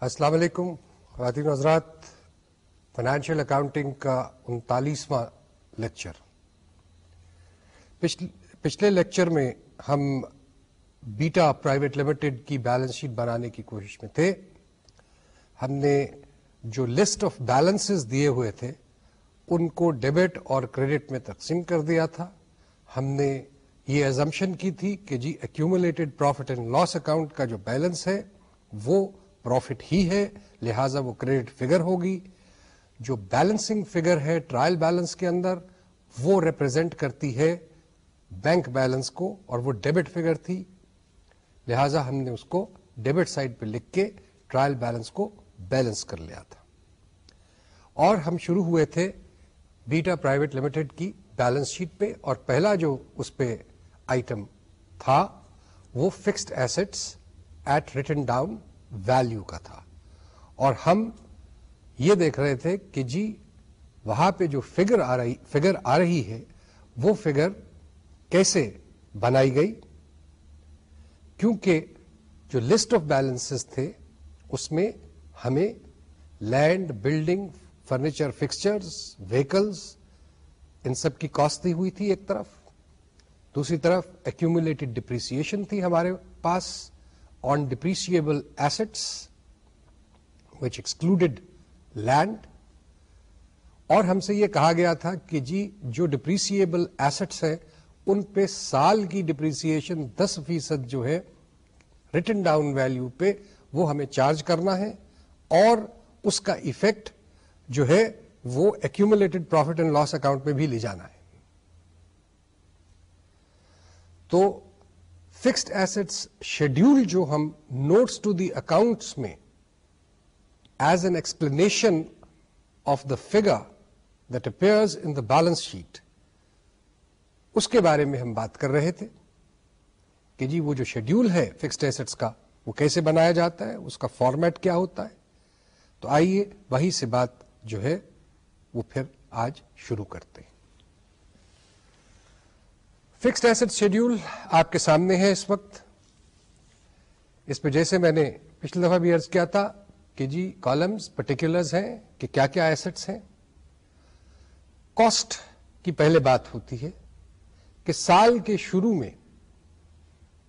السلام علیکم، خواتین حضرات فائنینشیل اکاؤنٹنگ کا انتالیسواں لیکچر۔ پچھلے لیکچر میں ہم بیٹا پرائیویٹ لمیٹڈ کی بیلنس شیٹ بنانے کی کوشش میں تھے۔ ہم نے جو لسٹ آف بیلنس دیے ہوئے تھے، ان کو ڈیبٹ اور کریڈٹ میں تقسیم کر دیا تھا۔ ہم نے یہ ایزمپشن کی تھی کہ جی accumulated profit and loss account کا جو بیلنس ہے، وہ پروفٹ ہی ہے، لہذا وہ کریڈٹ فگر ہوگی۔ جو بیلنسنگ فگر ہے ٹرائل بیلنس کے اندر، وہ ریپرزینٹ کرتی ہے بینک بیلنس کو اور وہ ڈیبٹ فگر تھی۔ لہذا ہم نے اس کو ڈیبٹ سائڈ پہ لکھ کے ٹرائل بیلنس کو بیلنس کر لیا تھا۔ اور ہم شروع ہوئے تھے بیٹا پرائیویٹ لمیٹڈ کی بیلنس شیٹ پہ، اور پہلا جو اس پہ آئٹم تھا، وہ fixed assets at written down value کا تھا۔ اور ہم یہ دیکھ رہے تھے کہ جی وہاں پہ جو فگر آ رہی فگر آ رہی ہے، وہ فگر کیسے بنائی گئی؟ کیونکہ جو لسٹ آف بیلنس تھے، اس میں ہمیں land building furniture fixtures vehicles ان سب کی کاسٹ دی ہوئی تھی ایک طرف۔ دوسری طرف ایکومولیٹڈ ڈپریسن تھی ہمارے پاس۔ On depreciable assets which excluded land اور ہم سے یہ کہا گیا تھا کہ جی جو ڈپریسیبل ایسٹس ہیں، ان پہ سال کی ڈپریسن دس فیصد جو ہے ریٹن ڈاؤن ویلو پہ وہ ہمیں چارج کرنا ہے اور اس کا افیکٹ جو ہے وہ accumulated profit and loss account میں بھی لے جانا ہے۔ تو فکسڈ ایسٹس شیڈیول جو ہم نوٹس ٹو دی اکاؤنٹس میں as an explanation of the figure that appears in the balance sheet اس کے بارے میں ہم بات کر رہے تھے کہ جی وہ جو شیڈیول ہے فکسڈ ایسٹس کا وہ کیسے بنایا جاتا ہے، اس کا فارمیٹ کیا ہوتا ہے؟ تو آئیے وہی سے بات جو ہے وہ پھر آج شروع کرتے ہیں۔ فکسڈ ایسٹ شیڈیول آپ کے سامنے ہے اس وقت۔ اس پہ جیسے میں نے پچھلی دفعہ بھی ارض کیا تھا کہ جی کالمس پرٹیکولرز ہیں کہ کیا کیا ایسٹس ہیں۔ کاسٹ کی پہلے بات ہوتی ہے کہ سال کے شروع میں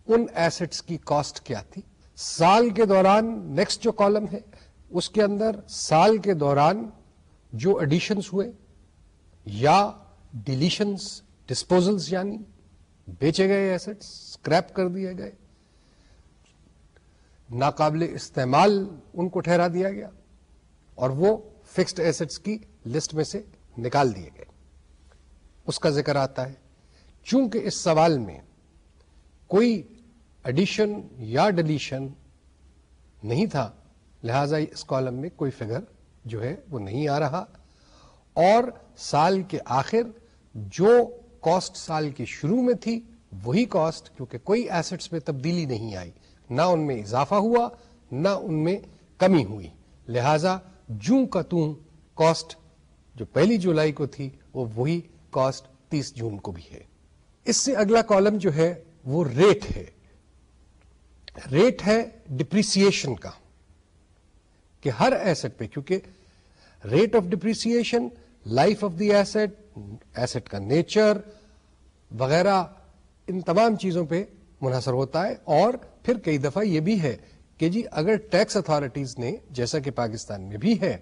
ان ایسٹس کی کاسٹ کیا تھی۔ سال کے دوران نیکسٹ جو کالم ہے، اس کے اندر سال کے دوران جو ایڈیشنس ہوئے یا ڈیلیشنس ڈسپوزلس یعنی بیچے گئے ایسٹ اسکریپ کر دیے گئے۔ ناقابل استعمال ان کو ٹھہرا دیا گیا اور وہ فکسڈ ایسٹس کی لسٹ میں سے نکال دیے گئے۔ اس کا ذکر آتا ہے۔ چونکہ اس سوال میں کوئی ایڈیشن یا ڈلیشن نہیں تھا، لہذا اس کالم میں کوئی فگر جو ہے وہ نہیں آ رہا۔ اور سال کے آخر جو کاسٹ سال کے شروع میں تھی، وہی کاسٹ کیونکہ کوئی ایسٹس میں تبدیلی نہیں آئی۔ نہ ان میں اضافہ ہوا، نہ ان میں کمی ہوئی۔ لہذا جوں کا توں کاسٹ جو پہلی جولائی کو تھی، وہ وہی کاسٹ تیس جون کو بھی ہے۔ اس سے اگلا کالم جو ہے، وہ ریٹ ہے۔ ریٹ ہے ڈپریسن کا۔ کہ ہر ایسٹ پہ، کیونکہ rate of depreciation life of the asset asset کا نیچر وغیرہ، ان تمام چیزوں پہ منحصر ہوتا ہے۔ اور پھر کئی دفعہ یہ بھی ہے کہ جی اگر ٹیکس اتارٹیز نے، جیسا کہ پاکستان میں بھی ہے،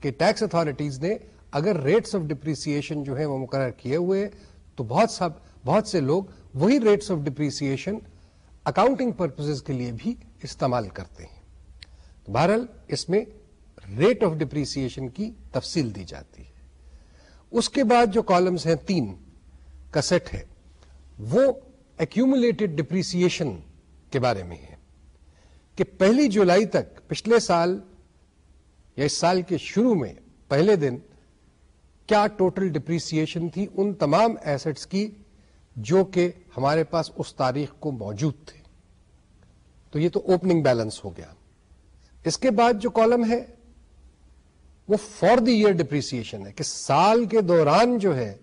کہ ٹیکس اتارٹیز نے اگر ریٹس آف ڈپریسن جو ہے وہ مقرر کیے ہوئے، تو بہت سب، بہت سے لوگ وہی rates of depreciation accounting purpose کے لیے بھی استعمال کرتے ہیں۔ بہرحال، اس میں ریٹ آف ڈپریسن کی تفصیل دی جاتی ہے۔ اس کے بعد جو کالمس ہیں، تین۔ کا سیٹ ہے، وہ ایکومولیٹڈ ڈپریسن کے بارے میں ہے کہ پہلی جولائی تک پچھلے سال یا اس سال کے شروع میں پہلے دن کیا ٹوٹل ڈپریسن تھی ان تمام ایسٹس کی جو کہ ہمارے پاس اس تاریخ کو موجود تھے۔ تو یہ تو اوپننگ بیلنس ہو گیا۔ اس کے بعد جو کالم ہے، وہ فور دی ایئر ڈپریسن ہے کہ سال کے دوران جو ہے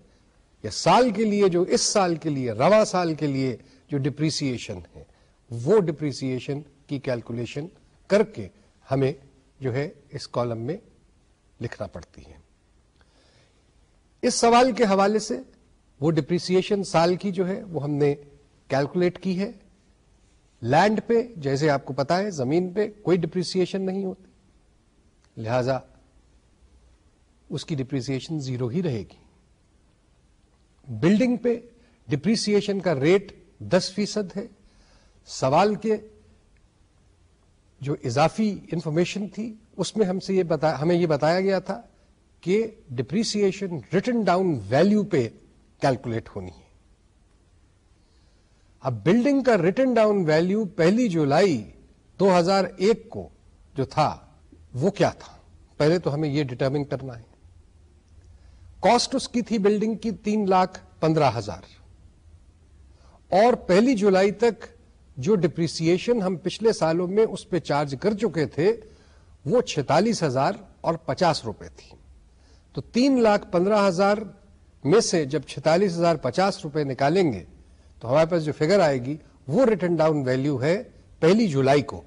یا سال کے لیے جو اس سال کے لیے، رواں سال کے لیے جو ڈپریسن ہے، وہ ڈپریسن کی کیلکولیشن کر کے ہمیں جو ہے اس کالم میں لکھنا پڑتی ہیں اس سوال کے حوالے سے وہ ڈپریسیشن سال کی جو ہے وہ ہم نے کیلکولیٹ کی ہے۔ لینڈ پہ، جیسے آپ کو پتا ہے، زمین پہ کوئی ڈپریسیشن نہیں ہوتی۔ لہذا اس کی ڈپریسیشن زیرو ہی رہے گی۔ بلڈنگ پہ ڈپریسیشن کا ریٹ دس فیصد ہے۔ سوال کے جو اضافی انفارمیشن تھی، اس میں ہم سے یہ بتا، ہمیں یہ بتایا گیا تھا کہ ڈپریسیشن ریٹن ڈاؤن ویلو پہ کیلکولیٹ ہونی ہے۔ اب بلڈنگ کا ریٹن ڈاؤن ویلو پہلی جولائی دو ہزار ایک کو جو تھا، وہ کیا تھا؟ پہلے تو ہمیں یہ ڈٹرمن کرنا ہے۔ کاسٹ اس کی تھی بلڈنگ کی تین لاکھ پندرہ ہزار۔ اور پہلی جولائی تک جو ڈپریسیشن ہم پچھلے سالوں میں اس پہ چارج کر چکے تھے، وہ چھتالیس ہزار اور پچاس روپے تھی۔ تو تین لاکھ پندرہ ہزار میں سے جب چھتالیس ہزار پچاس روپے نکالیں گے، تو ہمارے پاس جو فگر آئے گی، وہ ریٹرن ڈاؤن ویلو ہے پہلی جولائی کو۔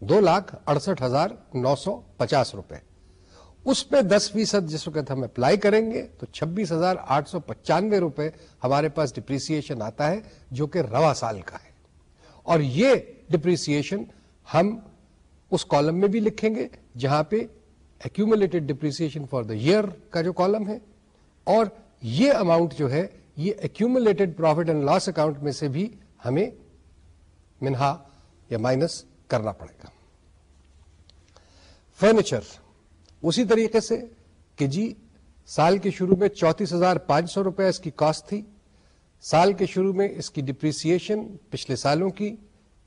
دو لاکھ اڑسٹھ ہزار نو سو پچاس روپے۔ اس پہ دس فیصد جس وقت ہم اپلائی کریں گے تو چھبیس ہزار آٹھ سو پچانوے روپے ہمارے پاس ڈپریسن آتا ہے جو کہ روا سال کا ہے۔ اور یہ ڈپریسن ہم اس کالم میں بھی لکھیں گے جہاں پہ accumulated depreciation for the year کا جو کالم ہے۔ اور یہ اماؤنٹ جو ہے، یہ accumulated profit and loss account میں سے بھی ہمیں منہا یا مائنس کرنا پڑے گا۔ فرنیچر اسی طریقے سے کہ جی سال کے شروع میں چونتیس ہزار پانچ سو روپے اس کی کاسٹ تھی، سال کے شروع میں اس کی ڈپریسن پچھلے سالوں کی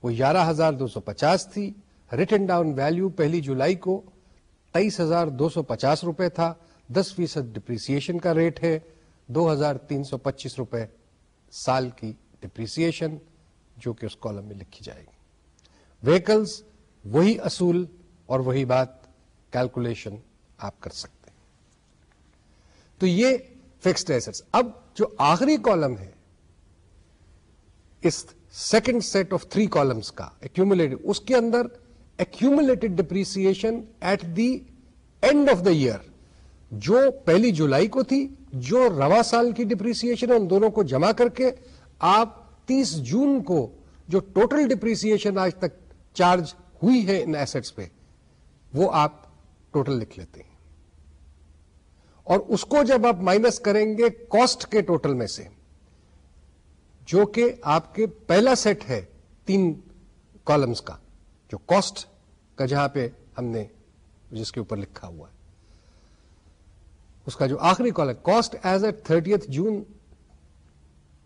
وہ گیارہ ہزار دو سو پچاس تھی ریٹن ڈاؤن ویلو پہلی جولائی کو تیئیس ہزار دو سو پچاس روپے تھا، دس فیصد ڈپریسن کا ریٹ ہے، دو ہزار تین سو پچیس روپے سال کی ڈپریسن جو کہ اس کالم میں لکھی جائے گی۔ ویکلز وہی اصول اور وہی بات کیلکولیشن آپ کر سکتے ہیں۔ تو یہ فکسڈ ایسٹ اب جو آخری کالم ہے، اس second set of three columns کا ایکومولیٹ اس کے اندر accumulated depreciation at the end of the year جو پہلی جولائی کو تھی، جو روا سال کی ڈپریسن ان دونوں کو جمع کر کے آپ تیس جون کو جو ٹوٹل ڈپریسن آج تک چارج ہوئی ہے ان ایسٹس پہ، وہ آپ ٹوٹل لکھ لیتے ہیں۔ اور اس کو جب آپ مائنس کریں گے کاسٹ کے ٹوٹل میں سے، جو کہ آپ کے پہلا سیٹ ہے تین کالمس کا، جو کاسٹ کا جہاں پہ ہم نے جس کے اوپر لکھا ہوا ہے۔ اس کا جو آخری column cost as a thirtieth June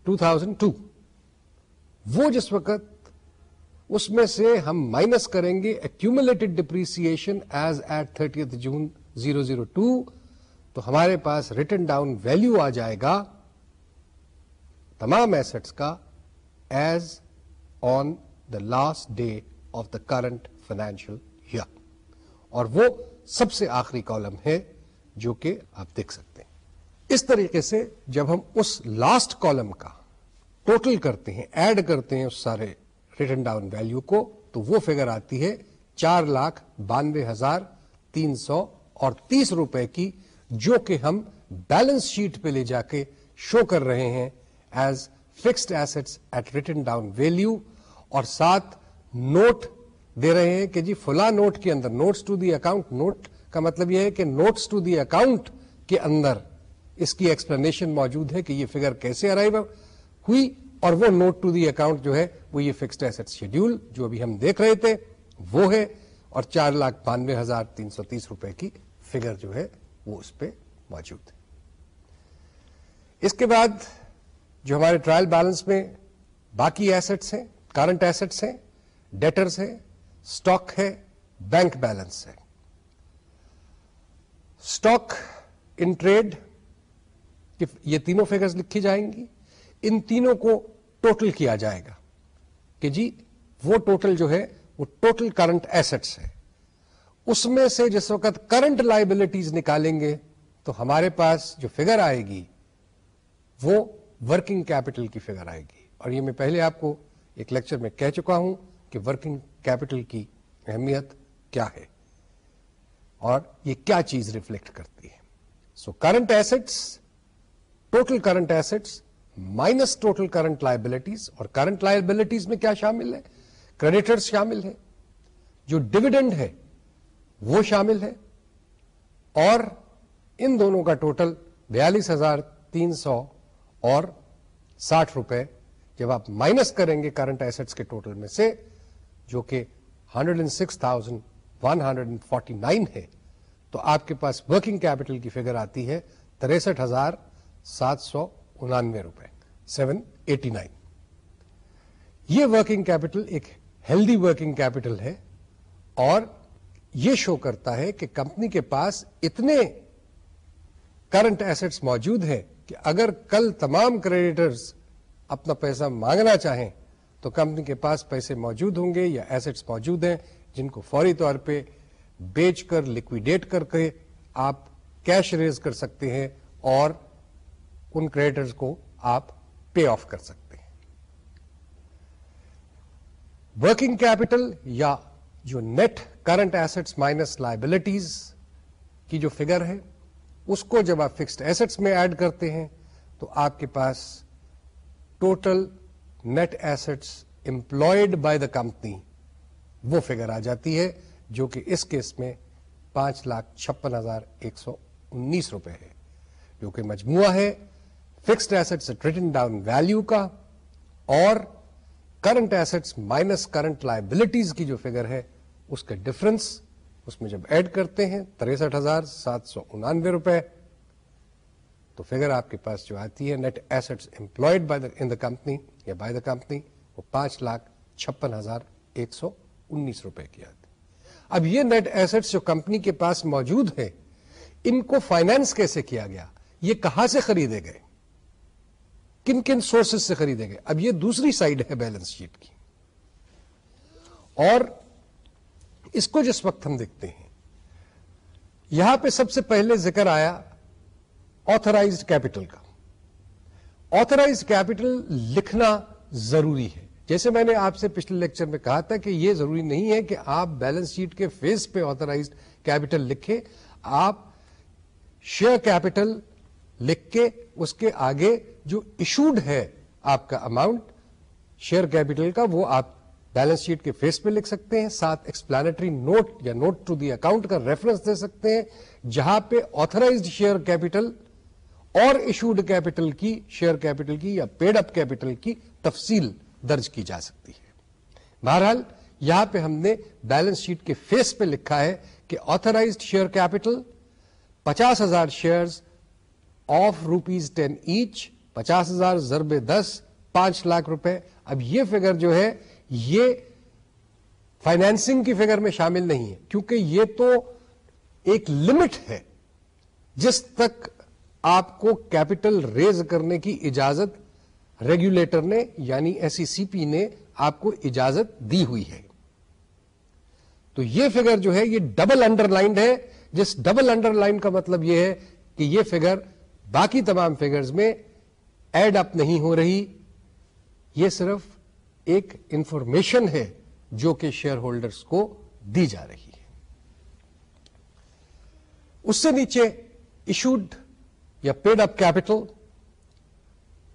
two thousand two وہ جس وقت اس میں سے ہم مائنس کریں گے accumulated depreciation as at thirty June zero zero two تو ہمارے پاس ریٹن ڈاؤن ویلو آ جائے گا تمام ایسٹس کا as on the last day of the current financial year اور وہ سب سے آخری کالم ہے جو کہ آپ دیکھ سکتے ہیں۔ اس طریقے سے جب ہم اس لاسٹ کالم کا ٹوٹل کرتے ہیں ایڈ کرتے ہیں اس سارے ریٹن ڈاؤن ویلو کو تو وہ فگر آتی ہے چار لاکھ بانوے ہزار تین سو اور تیس روپے کی جو کہ ہم بیلنس شیٹ پہ لے جا کے شو کر رہے ہیں as fixed assets at written down value اور ساتھ نوٹ دے رہے ہیں کہ جی فلاں نوٹ کے اندر notes to the account note کا مطلب یہ ہے کہ نوٹس ٹو دی اکاؤنٹ کے اندر اس کی ایکسپلینیشن موجود ہے کہ یہ فگر کیسے ارائیو ہوئی اور وہ نوٹ ٹو دی اکاؤنٹ جو ہے وہ یہ فکسڈ ایسٹ شیڈیول جو ابھی ہم دیکھ رہے تھے، وہ ہے اور چار لاکھ بانوے ہزار تین سو تیس روپے کی فگر جو ہے وہ اس پہ موجود ہے۔ اس کے بعد جو ہمارے ٹرائل بیلنس میں باقی ایسٹس ہیں کرنٹ ایسٹس ہیں ڈیٹرس ہیں اسٹاک ہے بینک بیلنس ہے۔ اسٹاک ان ٹریڈ یہ تینوں فگرز لکھی جائیں گی۔ ان تینوں کو ٹوٹل کیا جائے گا۔ کہ جی وہ ٹوٹل جو ہے، وہ ٹوٹل کرنٹ ایسٹس ہے اس میں سے جس وقت کرنٹ لائبلٹیز نکالیں گے، تو ہمارے پاس جو فگر آئے گی، وہ ورکنگ کیپٹل کی فگر آئے گی۔ اور یہ میں پہلے آپ کو ایک لیکچر میں کہہ چکا ہوں کہ ورکنگ کیپٹل کی اہمیت کیا ہے۔ اور یہ کیا چیز ریفلیکٹ کرتی ہے۔ So current assets total current assets minus total current liabilities اور کرنٹ لائبلٹیز میں کیا شامل ہے؟ کریڈیٹرز شامل ہے جو ڈویڈنڈ ہے، وہ شامل ہے۔ اور ان دونوں کا ٹوٹل بیالیس ہزار تین سو اور ساٹھ روپے جب آپ مائنس کریں گے کرنٹ ایسٹس کے ٹوٹل میں سے، جو کہ hundred and six thousand one hundred and forty nine ہے، تو آپ کے پاس ورکنگ کیپٹل کی فگر آتی ہے تریسٹھ ہزار سات سو انانوے روپے۔ Seven, eighty nine. یہ ورکنگ کیپٹل ایک ہیلدی ورکنگ کیپٹل ہے اور یہ شو کرتا ہے کہ کمپنی کے پاس اتنے کرنٹ ایسٹس موجود ہیں کہ اگر کل تمام کریڈیٹرز اپنا پیسہ مانگنا چاہیں تو کمپنی کے پاس پیسے موجود ہوں گے یا ایسٹس موجود ہیں جن کو فوری طور پہ بیچ کر لکویڈیٹ کر کے آپ کیش ریز کر سکتے ہیں اور ان کریڈیٹرز کو آپ پے آف کر سکتے ہیں۔ ورکنگ کیپٹل یا جو net current assets minus liabilities کی جو فگر ہے، اس کو جب آپ فکسڈ ایسٹس میں ایڈ کرتے ہیں، تو آپ کے پاس total net assets employed by the company وہ فگر آ جاتی ہے، جو کہ اس کیس میں پانچ لاکھ چھپن ہزار ایک سو انیس روپے ہے، جو کہ مجموعہ ہے۔ Fixed assets written down value کا اور current assets minus current liabilities کی جو فگر ہے اس کا ڈفرنس اس میں جب ایڈ کرتے ہیں تریسٹھ ہزار سات سو انانوے روپے تو فگر آپ کے پاس جو آتی ہے net asset employed by in the company یا بائی دا کمپنی وہ پانچ لاکھ چھپن ہزار ایک سو انیس روپے کی آتی اب یہ نیٹ ایسٹ جو کمپنی کے پاس موجود ہے ان کو فائنینس کیسے کیا گیا یہ کہاں سے خریدے گئے کن کن سورسز سے خریدے گئے اب یہ دوسری سائڈ ہے بیلنس شیٹ کی۔ اور اس کو جس وقت ہم دیکھتے ہیں، یہاں پہ سب سے پہلے ذکر آیا آترائزڈ کیپٹل کا۔ آترائز کیپٹل لکھنا ضروری ہے۔ جیسے میں نے آپ سے پچھلے لیکچر میں کہا تھا کہ یہ ضروری نہیں ہے کہ آپ بیلنس شیٹ کے فیس پہ آترائزڈ کیپٹل لکھیں، آپ شیئر کیپٹل لکھ کے اس کے آگے جو ایشوڈ ہے آپ کا اماؤنٹ شیئر کیپٹل کا، وہ آپ بیلنس شیٹ کے فیس پہ لکھ سکتے ہیں، ساتھ ایکسپلانٹری نوٹ یا نوٹ ٹو دی اکاؤنٹ کا ریفرنس دے سکتے ہیں، جہاں پہ آترائزڈ شیئر کیپٹل اور ایشوڈ کیپٹل کی شیئر کیپٹل کی یا پیڈ اپ کیپٹل کی تفصیل درج کی جا سکتی ہے۔ بہرحال، یہاں پہ ہم نے بیلنس شیٹ کے فیس پہ لکھا ہے کہ آترائزڈ شیئر کیپٹل پچاس ہزار share of rupees ten each, پچاس ہزار، ضرب دس، پانچ لاکھ روپے۔ اب یہ فگر جو ہے، یہ فائنینسنگ کی فگر میں شامل نہیں ہے، کیونکہ یہ تو ایک لمٹ ہے جس تک آپ کو کیپٹل ریز کرنے کی اجازت ریگولیٹر نے یعنی ایس سی سی پی نے آپ کو اجازت دی ہوئی ہے۔ تو یہ فگر جو ہے، یہ ڈبل انڈر لائنڈ ہے۔ جس ڈبل انڈر لائن کا مطلب یہ ہے کہ یہ فگر باقی تمام فگرز میں ایڈ اپ نہیں ہو رہی۔ یہ صرف ایک انفارمیشن ہے جو کہ شیئر ہولڈرز کو دی جا رہی ہے۔ اس سے نیچے ایشوڈ یا پیڈ اپ کیپٹل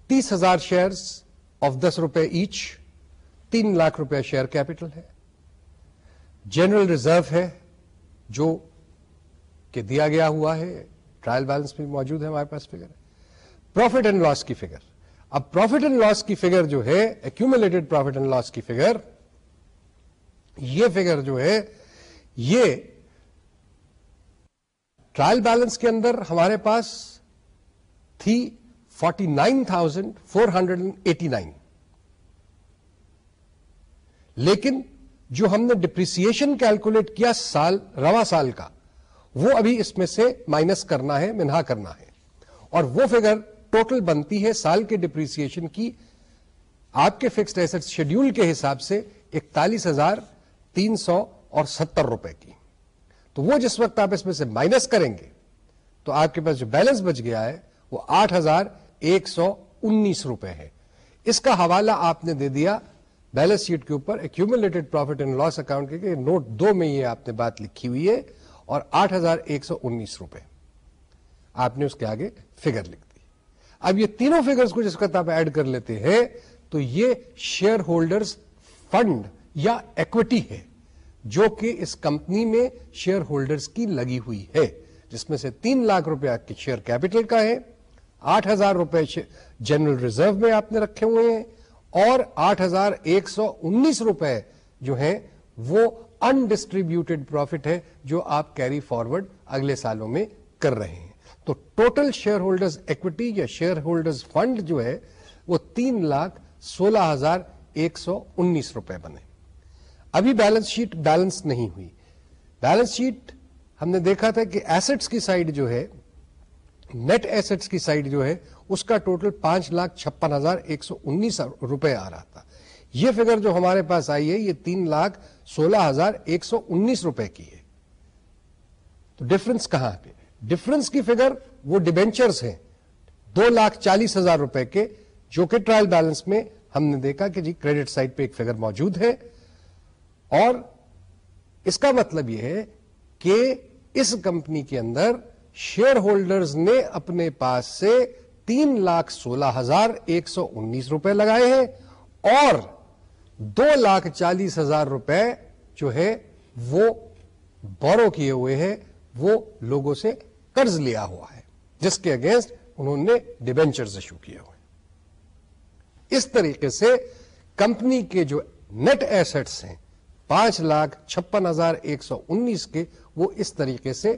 تیس ہزار شیئر آف دس روپے ایچ تین لاکھ روپے شیئر کیپٹل ہے۔ جنرل ریزرو ہے جو کہ دیا گیا ہوا ہے۔ ٹرائل بیلنس بھی موجود ہے ہمارے پاس فگر پروفٹ اینڈ لاس کی فگر اب پروفٹ اینڈ لاس کی فگر جو ہے ایکومولیٹڈ پروفٹ اینڈ لاس کی فگر یہ فگر جو ہے، یہ ٹرائل بیلنس کے اندر ہمارے پاس تھی forty nine thousand four hundred and eighty nine لیکن جو ہم نے ڈپریسن کیلکولیٹ کیا سال، رواں سال کا وہ ابھی اس میں سے مائنس کرنا ہے، منہا کرنا ہے۔ اور وہ فگر ٹوٹل بنتی ہے سال کے ڈپریسن کی۔ آپ کے فکسڈ ایسٹ شیڈیول کے حساب سے اکتالیس ہزار تین سو اور ستر روپے کی۔ تو وہ جس وقت آپ اس میں سے مائنس کریں گے، تو آپ کے پاس جو بیلنس بچ گیا ہے، وہ آٹھ ہزار ایک سو انیس روپے ہے۔ اس کا حوالہ آپ نے دے دیا بیلنس شیٹ کے اوپر accumulated profit and loss account کے نوٹ دو میں یہ آپ نے بات لکھی ہوئی ہے۔ اور آٹھ ہزار ایک سو انیس روپے۔ آپ نے اس کے آگے فگر لکھ دی۔ اب یہ تینوں فگرز کو جس کا آپ ایڈ کر لیتے ہیں، تو یہ شیئر ہولڈرز فنڈ یا ایکوٹی ہے، جو کہ اس کمپنی میں شیئر ہولڈرز کی لگی ہوئی ہے، جس میں سے تین لاکھ روپے شیئر کیپٹل کا ہے۔ آٹھ ہزار روپے جنرل ریزرو میں آپ نے رکھے ہوئے ہیں۔ اور آٹھ ہزار ایک سو انیس روپے جو ہیں، وہ انڈسٹریبیوٹیڈ پروفٹ ہے جو آپ کیری فارورڈ اگلے سالوں میں کر رہے ہیں۔ تو ٹوٹل شیئر ہولڈرز ایکوٹی یا شیئر ہولڈرز فنڈ جو ہے، وہ تین لاکھ سولہ ہزار ایک سو انیس روپے بنے۔ ابھی بیلنس شیٹ بیلنس نہیں ہوئی۔ بیلنس شیٹ ہم نے دیکھا تھا کہ ایسٹس کی سائڈ جو ہے نیٹ ایسٹس کی سائڈ جو ہے، اس کا ٹوٹل پانچ لاکھ چھپن ہزار ایک سو انیس روپے آ رہا تھا۔ یہ فگر جو ہمارے پاس آئی ہے، یہ تین لاکھ سولہ ہزار ایک سو انیس روپے کی ہے۔ تو ڈفرنس کہاں پہ ڈفرنس کی فگر وہ ڈیبینچرس ہیں۔ دو لاکھ چالیس ہزار روپے کے جو کہ ٹرائل بیلنس میں ہم نے دیکھا کہ جی کریڈٹ سائٹ پہ ایک فگر موجود ہے۔ اور اس کا مطلب یہ ہے کہ اس کمپنی کے اندر شیئر ہولڈرز نے اپنے پاس سے تین لاکھ سولہ ہزار ایک سو انیس روپے لگائے ہیں اور دو لاکھ چالیس ہزار روپے جو ہے وہ بورو کیے ہوئے ہیں، وہ لوگوں سے قرض لیا ہوا ہے، جس کے اگینسٹ انہوں نے ڈیبینچرز ایشو کیے ہوئے۔ اس طریقے سے کمپنی کے جو نیٹ ایسٹس ہیں، پانچ لاکھ چھپن ہزار ایک سو انیس کے وہ اس طریقے سے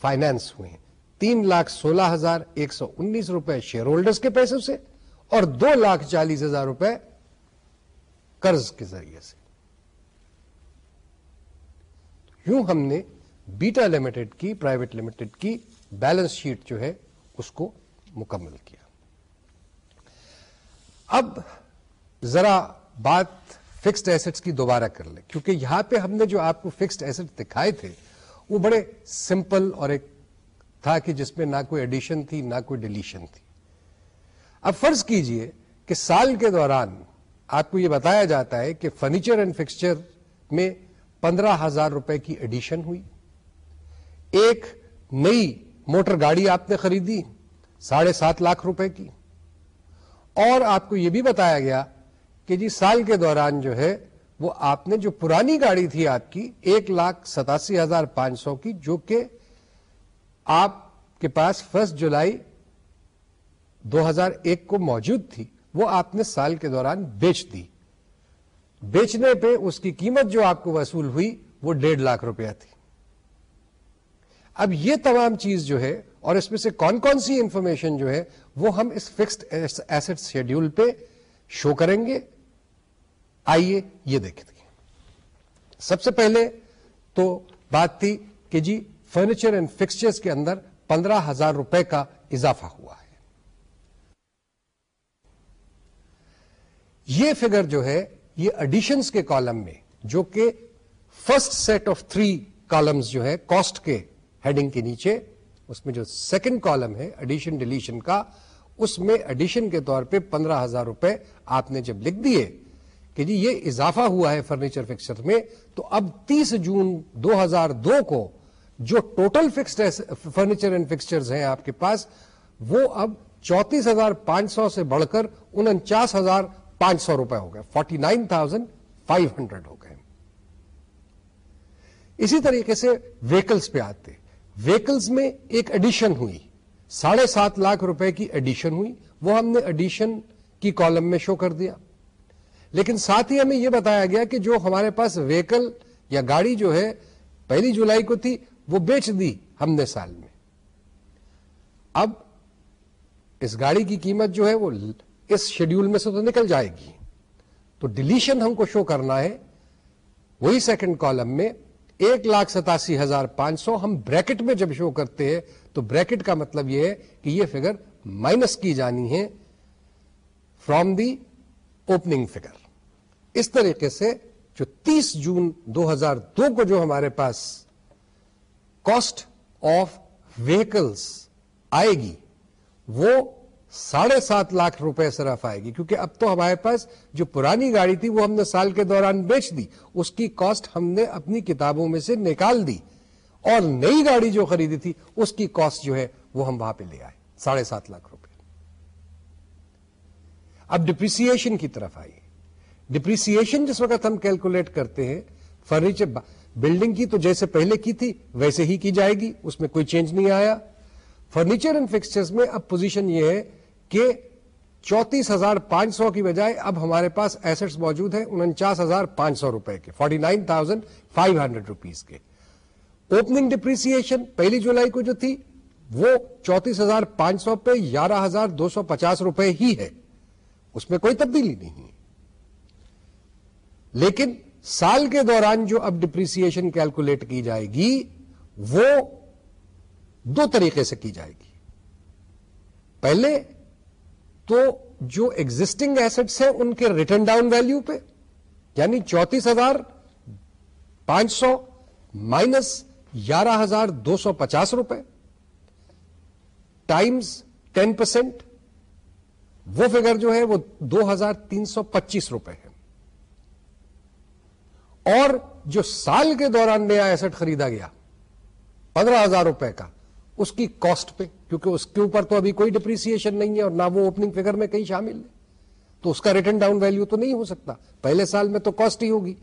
فائنانس ہوئے ہیں۔ تین لاکھ سولہ ہزار ایک سو انیس روپے شیئر ہولڈرز کے پیسوں سے اور دو لاکھ چالیس ہزار روپے قرض کے ذریعے سے۔ یوں ہم نے بیٹا لمیٹڈ کی، پرائیویٹ لمیٹڈ کی بیلنس شیٹ جو ہے، اس کو مکمل کیا۔ اب ذرا بات فکسڈ ایسٹس کی دوبارہ کر لیں، کیونکہ یہاں پہ ہم نے جو آپ کو فکسڈ ایسٹ دکھائے تھے، وہ بڑے سمپل اور ایک تھا کہ جس میں نہ کوئی ایڈیشن تھی، نہ کوئی ڈیلیشن تھی۔ اب فرض کیجیے کہ سال کے دوران آپ کو یہ بتایا جاتا ہے کہ فرنیچر اینڈ فکسچر میں پندرہ ہزار روپے کی ایڈیشن ہوئی۔ ایک نئی موٹر گاڑی آپ نے خریدی، ساڑھے سات لاکھ روپے کی۔ اور آپ کو یہ بھی بتایا گیا کہ جی سال کے دوران جو ہے، وہ آپ نے جو پرانی گاڑی تھی آپ کی، ایک لاکھ ستاسی ہزار پانچ سو کی، جو کہ آپ کے پاس فرسٹ جولائی دو ہزار ایک کو موجود تھی۔ وہ آپ نے سال کے دوران بیچ دی۔ بیچنے پہ اس کی قیمت جو آپ کو وصول ہوئی وہ ڈیڑھ لاکھ روپیہ تھی۔ اب یہ تمام چیز جو ہے اور اس میں سے کون کون سی انفارمیشن جو ہے وہ ہم اس فکسڈ ایسٹ شیڈیول پہ شو کریں گے۔ آئیے یہ دیکھتے ہیں۔ سب سے پہلے تو بات تھی کہ جی فرنیچر اینڈ فکسچر کے اندر پندرہ ہزار روپے کا اضافہ ہوا ہے یہ فگر جو ہے، یہ ایڈیشنس کے کالم میں، جو کہ first set of three columns جو ہے کاسٹ کے ہیڈنگ کے نیچے، اس میں جو سیکنڈ کالم ہے ایڈیشن ڈیلیشن کا، اس میں ایڈیشن کے طور پہ پندرہ ہزار روپے آپ نے جب لکھ دیے کہ جی یہ اضافہ ہوا ہے فرنیچر فکسچر میں، تو اب تیس جون دو ہزار دو کو جو total fixed furniture and fixture ہیں آپ کے پاس، وہ اب چونتیس ہزار پانچ سو سے بڑھ کر انچاس ہزار پانچ سو روپے ہو گئے forty nine thousand five hundred ہو گئے۔ اسی طریقے سے ویکلس پہ آتے۔ ویکلز میں ایک ایڈیشن ہوئی۔ ساڑھے سات لاکھ روپے کی ایڈیشن ہوئی۔ وہ ہم نے ایڈیشن کی کالم میں شو کر دیا۔ لیکن ساتھ ہی ہمیں یہ بتایا گیا کہ جو ہمارے پاس ویکل یا گاڑی جو ہے، پہلی جولائی کو تھی، وہ بیچ دی ہم نے سال میں۔ اب اس گاڑی کی قیمت جو ہے، وہ اس شیڈیول میں سے تو نکل جائے گی۔ تو ڈلیشن ہم کو شو کرنا ہے۔ وہی سیکنڈ کالم میں ایک لاکھ ستاسی ہزار پانچ سو ہم بریکٹ میں جب شو کرتے ہیں تو بریکٹ کا مطلب یہ ہے کہ یہ فگر مائنس کی جانی ہے فرام دی اوپننگ فگر۔ اس طریقے سے جو تیس جون دو ہزار دو کو جو ہمارے پاس کاسٹ آف ویکلس آئے گی، وہ ساڑھے سات لاکھ روپے صرف آئے گی۔ کیونکہ اب تو ہمارے پاس جو پرانی گاڑی تھی وہ ہم نے سال کے دوران بیچ دی۔ اس کی کاسٹ ہم نے اپنی کتابوں میں سے نکال دی۔ اور نئی گاڑی جو خریدی تھی، اس کی کاسٹ جو ہے وہ ہم وہاں پہ لے آئے۔ ساڑھے سات لاکھ روپے۔ اب ڈپریسن کی طرف آئیے۔ ڈپریسن جس وقت ہم کیلکولیٹ کرتے ہیں فرنیچر بلڈنگ کی تو جیسے پہلے کی تھی، ویسے ہی کی جائے گی۔ اس میں کوئی چینج نہیں آیا۔ فرنیچر اینڈ فکسچر میں اب پوزیشن یہ ہے کہ چونتیس ہزار پانچ سو کی بجائے اب ہمارے پاس ایسٹس موجود ہیں انچاس ہزار پانچ سو روپے کے forty nine thousand five hundred rupees کے۔ اوپننگ ڈپریسن پہلی جولائی کو جو تھی، وہ چونتیس ہزار پانچ سو پہ گیارہ ہزار دو سو پچاس روپے ہی ہے۔ اس میں کوئی تبدیلی نہیں ہے۔ لیکن سال کے دوران جو اب ڈپریسن کیلکولیٹ کی جائے گی، وہ دو طریقے سے کی جائے گی۔ پہلے تو جو ایگزٹنگ ایسٹس ہیں ان کے ریٹرن ڈاؤن ویلو پہ یعنی چونتیس ہزار پانچ سو مائنس گیارہ ہزار دو سو پچاس روپے ٹائمز ٹین پرسینٹ وہ فگر جو ہے وہ دو ہزار تین سو پچیس روپے ہے۔ اور جو سال کے دوران نیا ایسٹ خریدا گیا، پندرہ ہزار روپے کا، اس کی کاسٹ پہ۔ کیونکہ اس کے اوپر تو ابھی کوئی ڈپریسن نہیں ہے اور نہ وہ اوپننگ فگر میں کہیں شامل ہے۔ تو اس کا ریٹرن ڈاؤن ویلو تو نہیں ہو سکتا۔ پہلے سال میں تو کاسٹ ہی ہوگی۔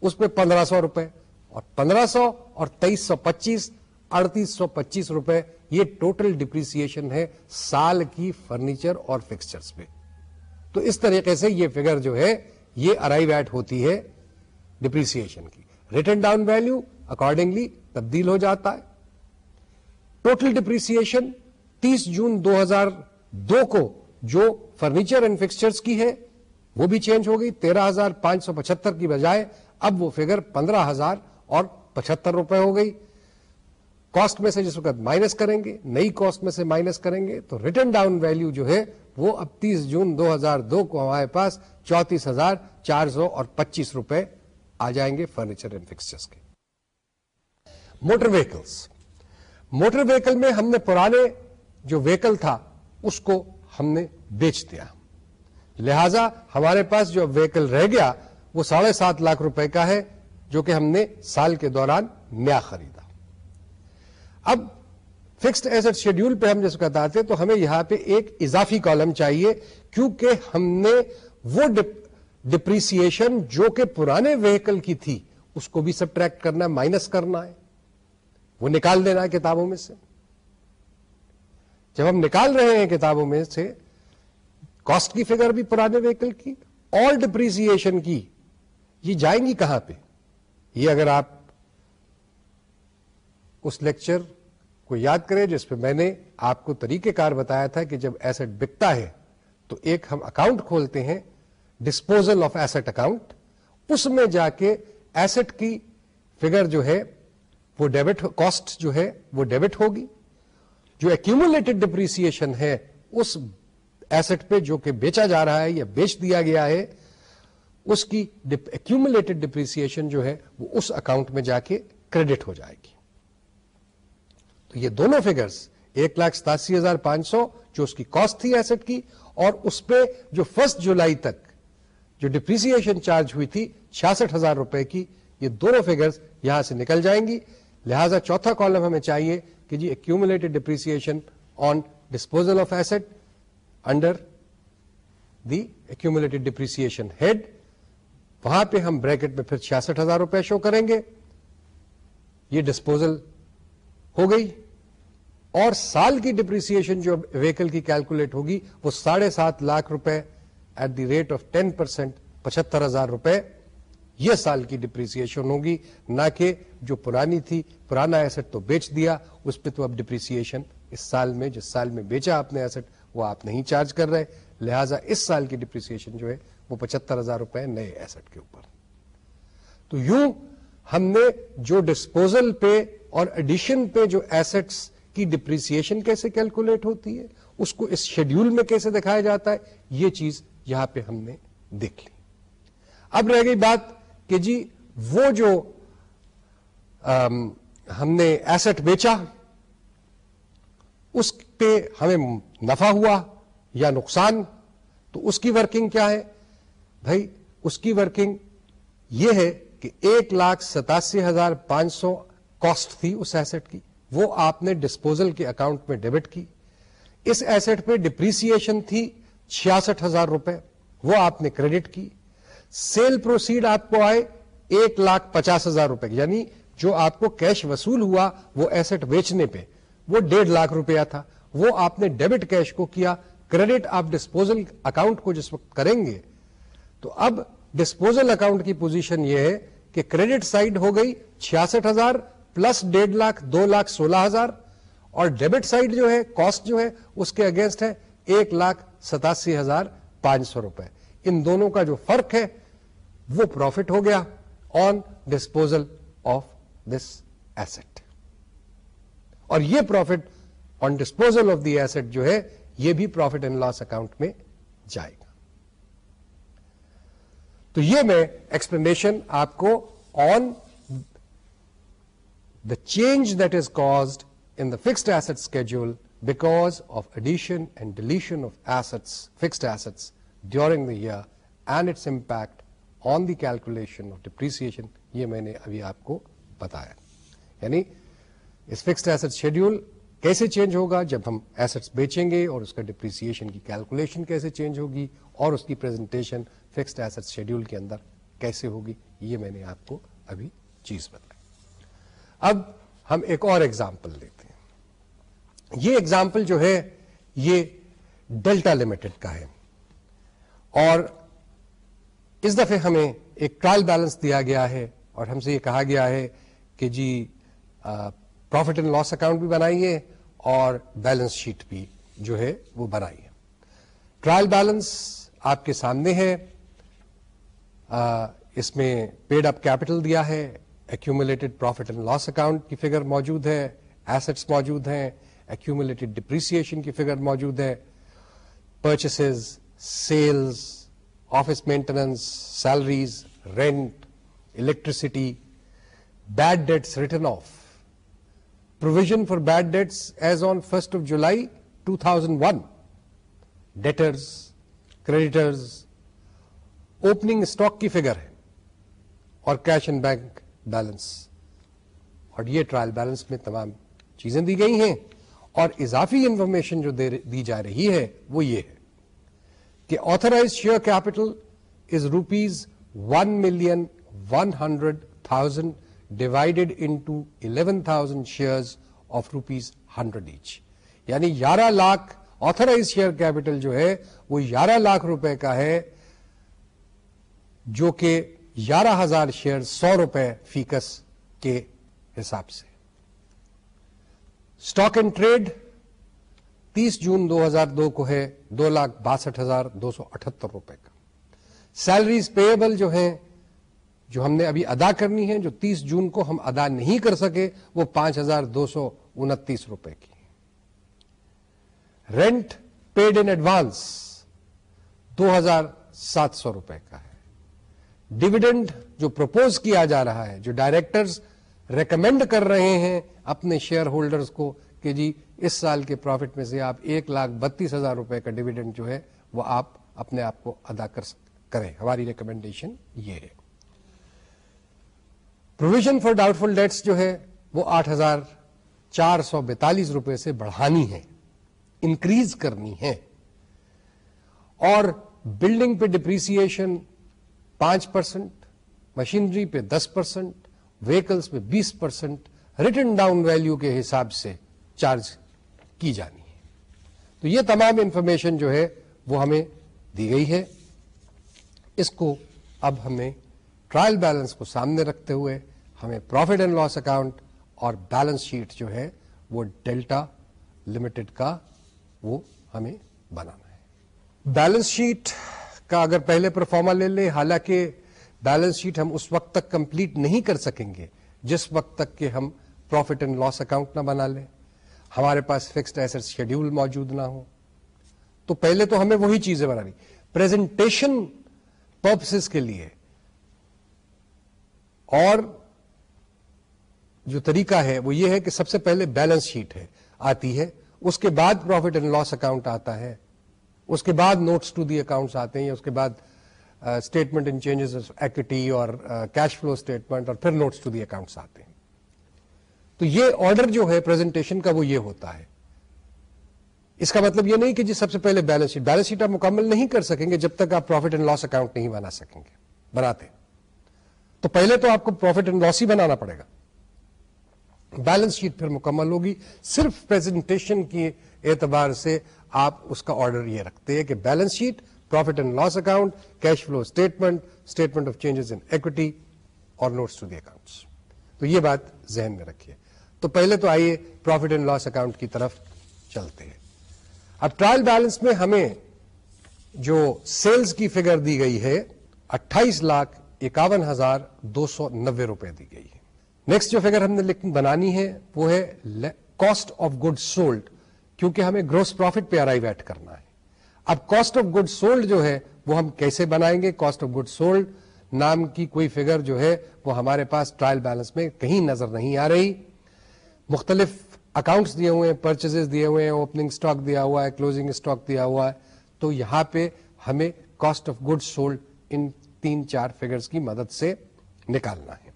اس پہ پندرہ سو روپے اور پندرہ سو اور تیئیس سو پچیس، اڑتیس سو پچیس روپے، یہ ٹوٹل ڈپریسن ہے سال کی فرنیچر اور فکسچرز پہ تو اس طریقے سے یہ فگر جو ہے، یہ ارائیو ایٹ ہوتی ہے ڈپریسن کی۔ ریٹرن ڈاؤن ویلو اکارڈنگلی تبدیل ہو جاتا ہے۔ ٹوٹل ڈپریسن تیس جون دو ہزار دو کو جو فرنیچر اینڈ فکسچرز کی ہے، وہ بھی چینج ہو گئی۔ تیرہ ہزار پانچ سو پچہتر کی بجائے اب وہ فگر پندرہ ہزار اور پچہتر روپے ہو گئی۔ کاسٹ میں سے جس وقت مائنس کریں گے، نئی کاسٹ میں سے مائنس کریں گے، تو ریٹرن ڈاؤن ویلو جو ہے، وہ اب تیس جون دو ہزار دو کو ہمارے پاس چونتیس ہزار چار سو اور پچیس روپے آ جائیں گے فرنیچر اینڈ فکسچرز کے۔ موٹر ویکلس موٹر ویکل میں ہم نے پرانے جو ویکل تھا، اس کو ہم نے بیچ دیا۔ لہذا ہمارے پاس جو ویکل رہ گیا، وہ ساڑھے سات لاکھ روپے کا ہے، جو کہ ہم نے سال کے دوران نیا خریدا۔ اب فکسڈ ایسٹ شیڈیول پہ ہم جس کو بتاتے تو ہمیں یہاں پہ ایک اضافی کالم چاہیے، کیونکہ ہم نے وہ ڈپریسن جو کہ پرانے وہیکل کی تھی، اس کو بھی سبٹریکٹ کرنا ہے مائنس کرنا ہے۔ وہ نکال دینا ہے کتابوں میں سے۔ جب ہم نکال رہے ہیں کتابوں میں سے کاسٹ کی فگر بھی پرانے وہیکل کی، اور ڈپریسن کی، یہ جائیں گی کہاں پہ؟ یہ اگر آپ اس لیکچر کو یاد کریں جس پہ میں نے آپ کو طریقہ کار بتایا تھا کہ جب ایسٹ بکتا ہے، تو ایک ہم اکاؤنٹ کھولتے ہیں ڈسپوزل آف ایسٹ اکاؤنٹ اس میں جا کے ایسٹ کی فگر جو ہے وہ ڈیبٹ کاسٹ جو ہے وہ ڈیبٹ ہوگی۔ جو ایکومولیٹڈ ڈپریسن ہے اس ایسٹ پہ جو کہ بیچا جا رہا ہے یا بیچ دیا گیا ہے، اس کی ایکومولیٹڈ ڈپریسن جو ہے وہ اس اکاؤنٹ میں جا کے کریڈٹ ہو جائے گی۔ تو یہ دونوں فگرز ایک لاکھ ستاسی ہزار پانچ سو جو اس کی کاسٹ تھی ایسٹ کی اور اس پہ جو فرسٹ جولائی تک جو ڈپریسن چارج ہوئی تھی، چھیاسٹھ ہزار روپے کی، یہ دونوں فگرز یہاں سے نکل جائیں گی۔ لہذا چوتھا کالم ہمیں چاہیے کہ جی accumulated depreciation on disposal of asset under the accumulated depreciation head وہاں پہ ہم بریکٹ میں پھر چھیاسٹھ ہزار روپے شو کریں گے۔ یہ ڈسپوزل ہو گئی۔ اور سال کی ڈپریسن جو ویکل کی کیلکولیٹ ہوگی وہ ساڑھے سات لاکھ روپے at the rate of ten percent پچہتر ہزار روپے۔ یہ سال کی ڈپریسن ہوگی۔ نہ کہ جو پرانی تھی، پرانا ایسٹ تو بیچ دیا، اس پہ تو اب ڈپریسن اس سال میں، جس سال میں بیچا آپ نے ایسٹ وہ آپ نہیں چارج کر رہے۔ لہذا اس سال کی ڈپریسن جو ہے، وہ پچہتر ہزار روپے نئے ایسٹ کے اوپر۔ تو یوں ہم نے جو ڈسپوزل پہ اور ایڈیشن پہ جو ایسٹس کی ڈپریسن کیسے کیلکولیٹ ہوتی ہے، اس کو اس شیڈیول میں کیسے دکھایا جاتا ہے، یہ چیز یہاں پہ ہم نے دیکھ لی۔ اب رہ گئی بات کہ جی وہ جو ہم نے ایسٹ بیچا، اس پہ ہمیں نفع ہوا یا نقصان، تو اس کی ورکنگ کیا ہے؟ بھائی، اس کی ورکنگ یہ ہے کہ ایک لاکھ ستاسی ہزار پانچ سو کاسٹ تھی اس ایسٹ کی۔ وہ آپ نے ڈسپوزل کے اکاؤنٹ میں ڈیبٹ کی۔ اس ایسٹ پہ ڈپریسیشن تھی چھیاسٹھ ہزار روپے۔ وہ آپ نے کریڈٹ کی۔ سیل پروسیڈ آپ کو آئے ایک لاکھ پچاس ہزار روپے یعنی جو آپ کو کیش وصول ہوا وہ ایسٹ بیچنے پہ، وہ ڈیڑھ لاکھ روپیہ تھا۔ وہ آپ نے ڈیبٹ کیش کو کیا کریڈٹ آپ ڈسپوزل اکاؤنٹ کو جس وقت کریں گے۔ تو اب ڈسپوزل اکاؤنٹ کی پوزیشن یہ ہے کہ کریڈٹ سائڈ ہو گئی چھیاسٹھ ہزار پلس ڈیڑھ لاکھ، دو لاکھ، سولہ ہزار۔ اور ڈیبٹ سائڈ جو ہے کاسٹ جو ہے، اس کے اگینسٹ ہے ایک لاکھ ستاسی ہزار پانچ سو روپے۔ ان دونوں کا جو فرق ہے وہ پروفٹ ہو گیا on disposal of this asset اور یہ profit on disposal of the asset جو ہے، یہ بھی پروفٹ اینڈ لاس اکاؤنٹ میں جائے گا. تو یہ میں ایکسپلینیشن آپ کو on the change that is caused in the fixed asset schedule because of addition and deletion of assets fixed assets during the year and its impact on the calculation of depreciation یہ میں نے ابھی آپ کو بتایا۔ یعنی اس fixed asset schedule کیسے چینج ہوگا؟ جب ہم ایسٹس بیچیں گے اور اس کا ڈپریسن کی کیلکولیشن کیسے چینج ہوگی اور اس کی پریزنٹیشن فکسڈ ایسٹ شیڈیول کے اندر کیسے ہوگی؟ یہ میں نے آپ کو ابھی چیز بتائی۔ اب ہم ایک اور ایگزامپل لیتے ہیں۔ یہ ایگزامپل جو ہے، یہ ڈیلٹا لمیٹڈ کا ہے۔ اور اس دفعے ہمیں ایک ٹرائل بیلنس دیا گیا ہے اور ہم سے یہ کہا گیا ہے کہ جی پروفٹ اینڈ لاس اکاؤنٹ بھی بنائیے اور بیلنس شیٹ بھی جو ہے وہ بنائیے۔ ٹرائل بیلنس آپ کے سامنے ہے۔ اس میں پیڈ اپ کیپٹل دیا ہے۔ Accumulated profit and loss account کی فگر موجود ہے۔ ایسٹس موجود ہیں۔ ایکومولیٹڈ ڈپریسن کی فگر موجود ہے۔ Purchases sales office maintenance, salaries, rent electricity bad debts written off. Provision for bad debts as on first of July two thousand one. Debtors, creditors, opening stock کی figure ہے اور cash and bank balance. اور یہ trial balance میں تمام چیزیں دی گئی ہیں اور اضافی انفارمیشن جو دی جا رہی ہے وہ یہ ہے۔ کہ authorized share capital is rupees one million one hundred thousand divided into eleven thousand share of rupees hundred each یعنی گیارہ لاکھ آترائز شیئر کیپٹل جو ہے وہ گیارہ لاکھ روپے کا ہے جو کہ گیارہ ہزار شیئر سو روپے فیکس کے حساب سے. اسٹاک اینڈ ٹریڈ تیس جون دو ہزار دو کو ہے دو لاکھ باسٹھ ہزار دو سو اٹھہتر روپے کا۔ سیلریز پیبل جو ہیں، جو ہم نے ابھی ادا کرنی ہے جو تیس جون کو ہم ادا نہیں کر سکے، وہ پانچ ہزار دو سو انتیس روپے کی رینٹ پیڈ ان ایڈوانس دو ہزار سات سو روپے کا ہے۔ ڈویڈنڈ جو پروپوز کیا جا رہا ہے، جو ڈائریکٹرز ریکمینڈ کر رہے ہیں اپنے شیئر ہولڈرز کو کہ جی اس سال کے پروفٹ میں سے آپ ایک لاکھ بتیس ہزار روپے کا ڈویڈنڈ جو ہے وہ آپ اپنے آپ کو ادا کر کریں۔ ہماری ریکمینڈیشن یہ ہے۔ Provision for doubtful debts جو ہے وہ آٹھ ہزار چار سو بیتالیس روپے سے بڑھانی ہے۔ انکریز کرنی ہے۔ اور بلڈنگ پہ ڈپریسن پانچ پرسنٹ مشینری پہ دس پرسنٹ ویکلس پہ بیس پرسنٹ ریٹرن ڈاؤن ویلو کے حساب سے چارج کی جانی ہے۔ تو یہ تمام انفارمیشن جو ہے وہ ہمیں دی گئی ہے۔ اس کو اب ہمیں ٹرائل بیلنس کو سامنے رکھتے ہوئے ہمیں پروفٹ اینڈ لاس اکاؤنٹ اور بیلنس شیٹ جو ہے وہ ڈیلٹا لمیٹڈ کا وہ ہمیں بنانا ہے۔ بیلنس شیٹ کا اگر پہلے پرفارما لے لیں، حالانکہ بیلنس شیٹ ہم اس وقت تک کمپلیٹ نہیں کر سکیں گے جس وقت تک کہ ہم پروفٹ اینڈ لاس اکاؤنٹ نہ بنا لیں۔ ہمارے پاس فکسڈ ایسٹ شیڈیول موجود نہ ہو تو پہلے تو ہمیں وہی چیزیں بنانی۔ پریزنٹیشن پرپسز کے لیے۔ اور جو طریقہ ہے وہ یہ ہے کہ سب سے پہلے بیلنس شیٹ ہے، آتی ہے۔ اس کے بعد پروفٹ اینڈ لاس اکاؤنٹ آتا ہے۔ اس کے بعد نوٹس ٹو دی اکاؤنٹس آتے ہیں۔ اس کے بعد اسٹیٹمنٹ ان چینجز ایکٹی اور کیش فلو اسٹیٹمنٹ اور پھر نوٹس ٹو دی اکاؤنٹس آتے ہیں۔ تو یہ آرڈر جو ہے پریزنٹیشن کا وہ یہ ہوتا ہے۔ اس کا مطلب یہ نہیں کہ جی سب سے پہلے بیلنس شیٹ بیلنس شیٹ آپ مکمل نہیں کر سکیں گے جب تک آپ پروفٹ اینڈ لاس اکاؤنٹ نہیں بنا سکیں گے، بناتے۔ تو پہلے تو آپ کو پروفٹ اینڈ لاس ہی بنانا پڑے گا۔ بیلنس شیٹ پھر مکمل ہوگی۔ صرف پریزنٹیشن کے اعتبار سے آپ اس کا آرڈر یہ رکھتے ہیں کہ balance sheet profit and loss account cash flow statement statement of changes in equity اور نوٹس ٹو دی اکاؤنٹس تو یہ بات ذہن میں رکھیے۔ تو پہلے تو آئیے پروفٹ اینڈ لاس اکاؤنٹ کی طرف چلتے ہیں۔ اب ٹرائل بیلنس میں ہمیں جو سیلز کی فگر دی گئی ہے، اٹھائیس لاکھ اکاون ہزار دو سو نبے روپے دی گئی ہے۔ نیکسٹ جو فگر ہم نے بنانی ہے، وہ ہے کاسٹ آف گڈ سولڈ کیونکہ ہمیں گروس پروفٹ پہ ارائیو کرنا ہے۔ اب کاسٹ آف گڈ سولڈ جو ہے، وہ ہم کیسے بنائیں گے؟ کاسٹ آف گڈ سولڈ نام کی کوئی فگر جو ہے، وہ ہمارے پاس ٹرائل بیلنس میں کہیں نظر نہیں آ رہی۔ مختلف اکاؤنٹس دیے ہوئے ہیں پرچیز دیے ہوئے ہیں اوپننگ اسٹاک دیا ہوا ہے کلوزنگ اسٹاک دیا ہوا ہے۔ تو یہاں پہ ہمیں کاسٹ آف گڈ سولڈ ان تین چار فگرز کی مدد سے نکالنا ہے۔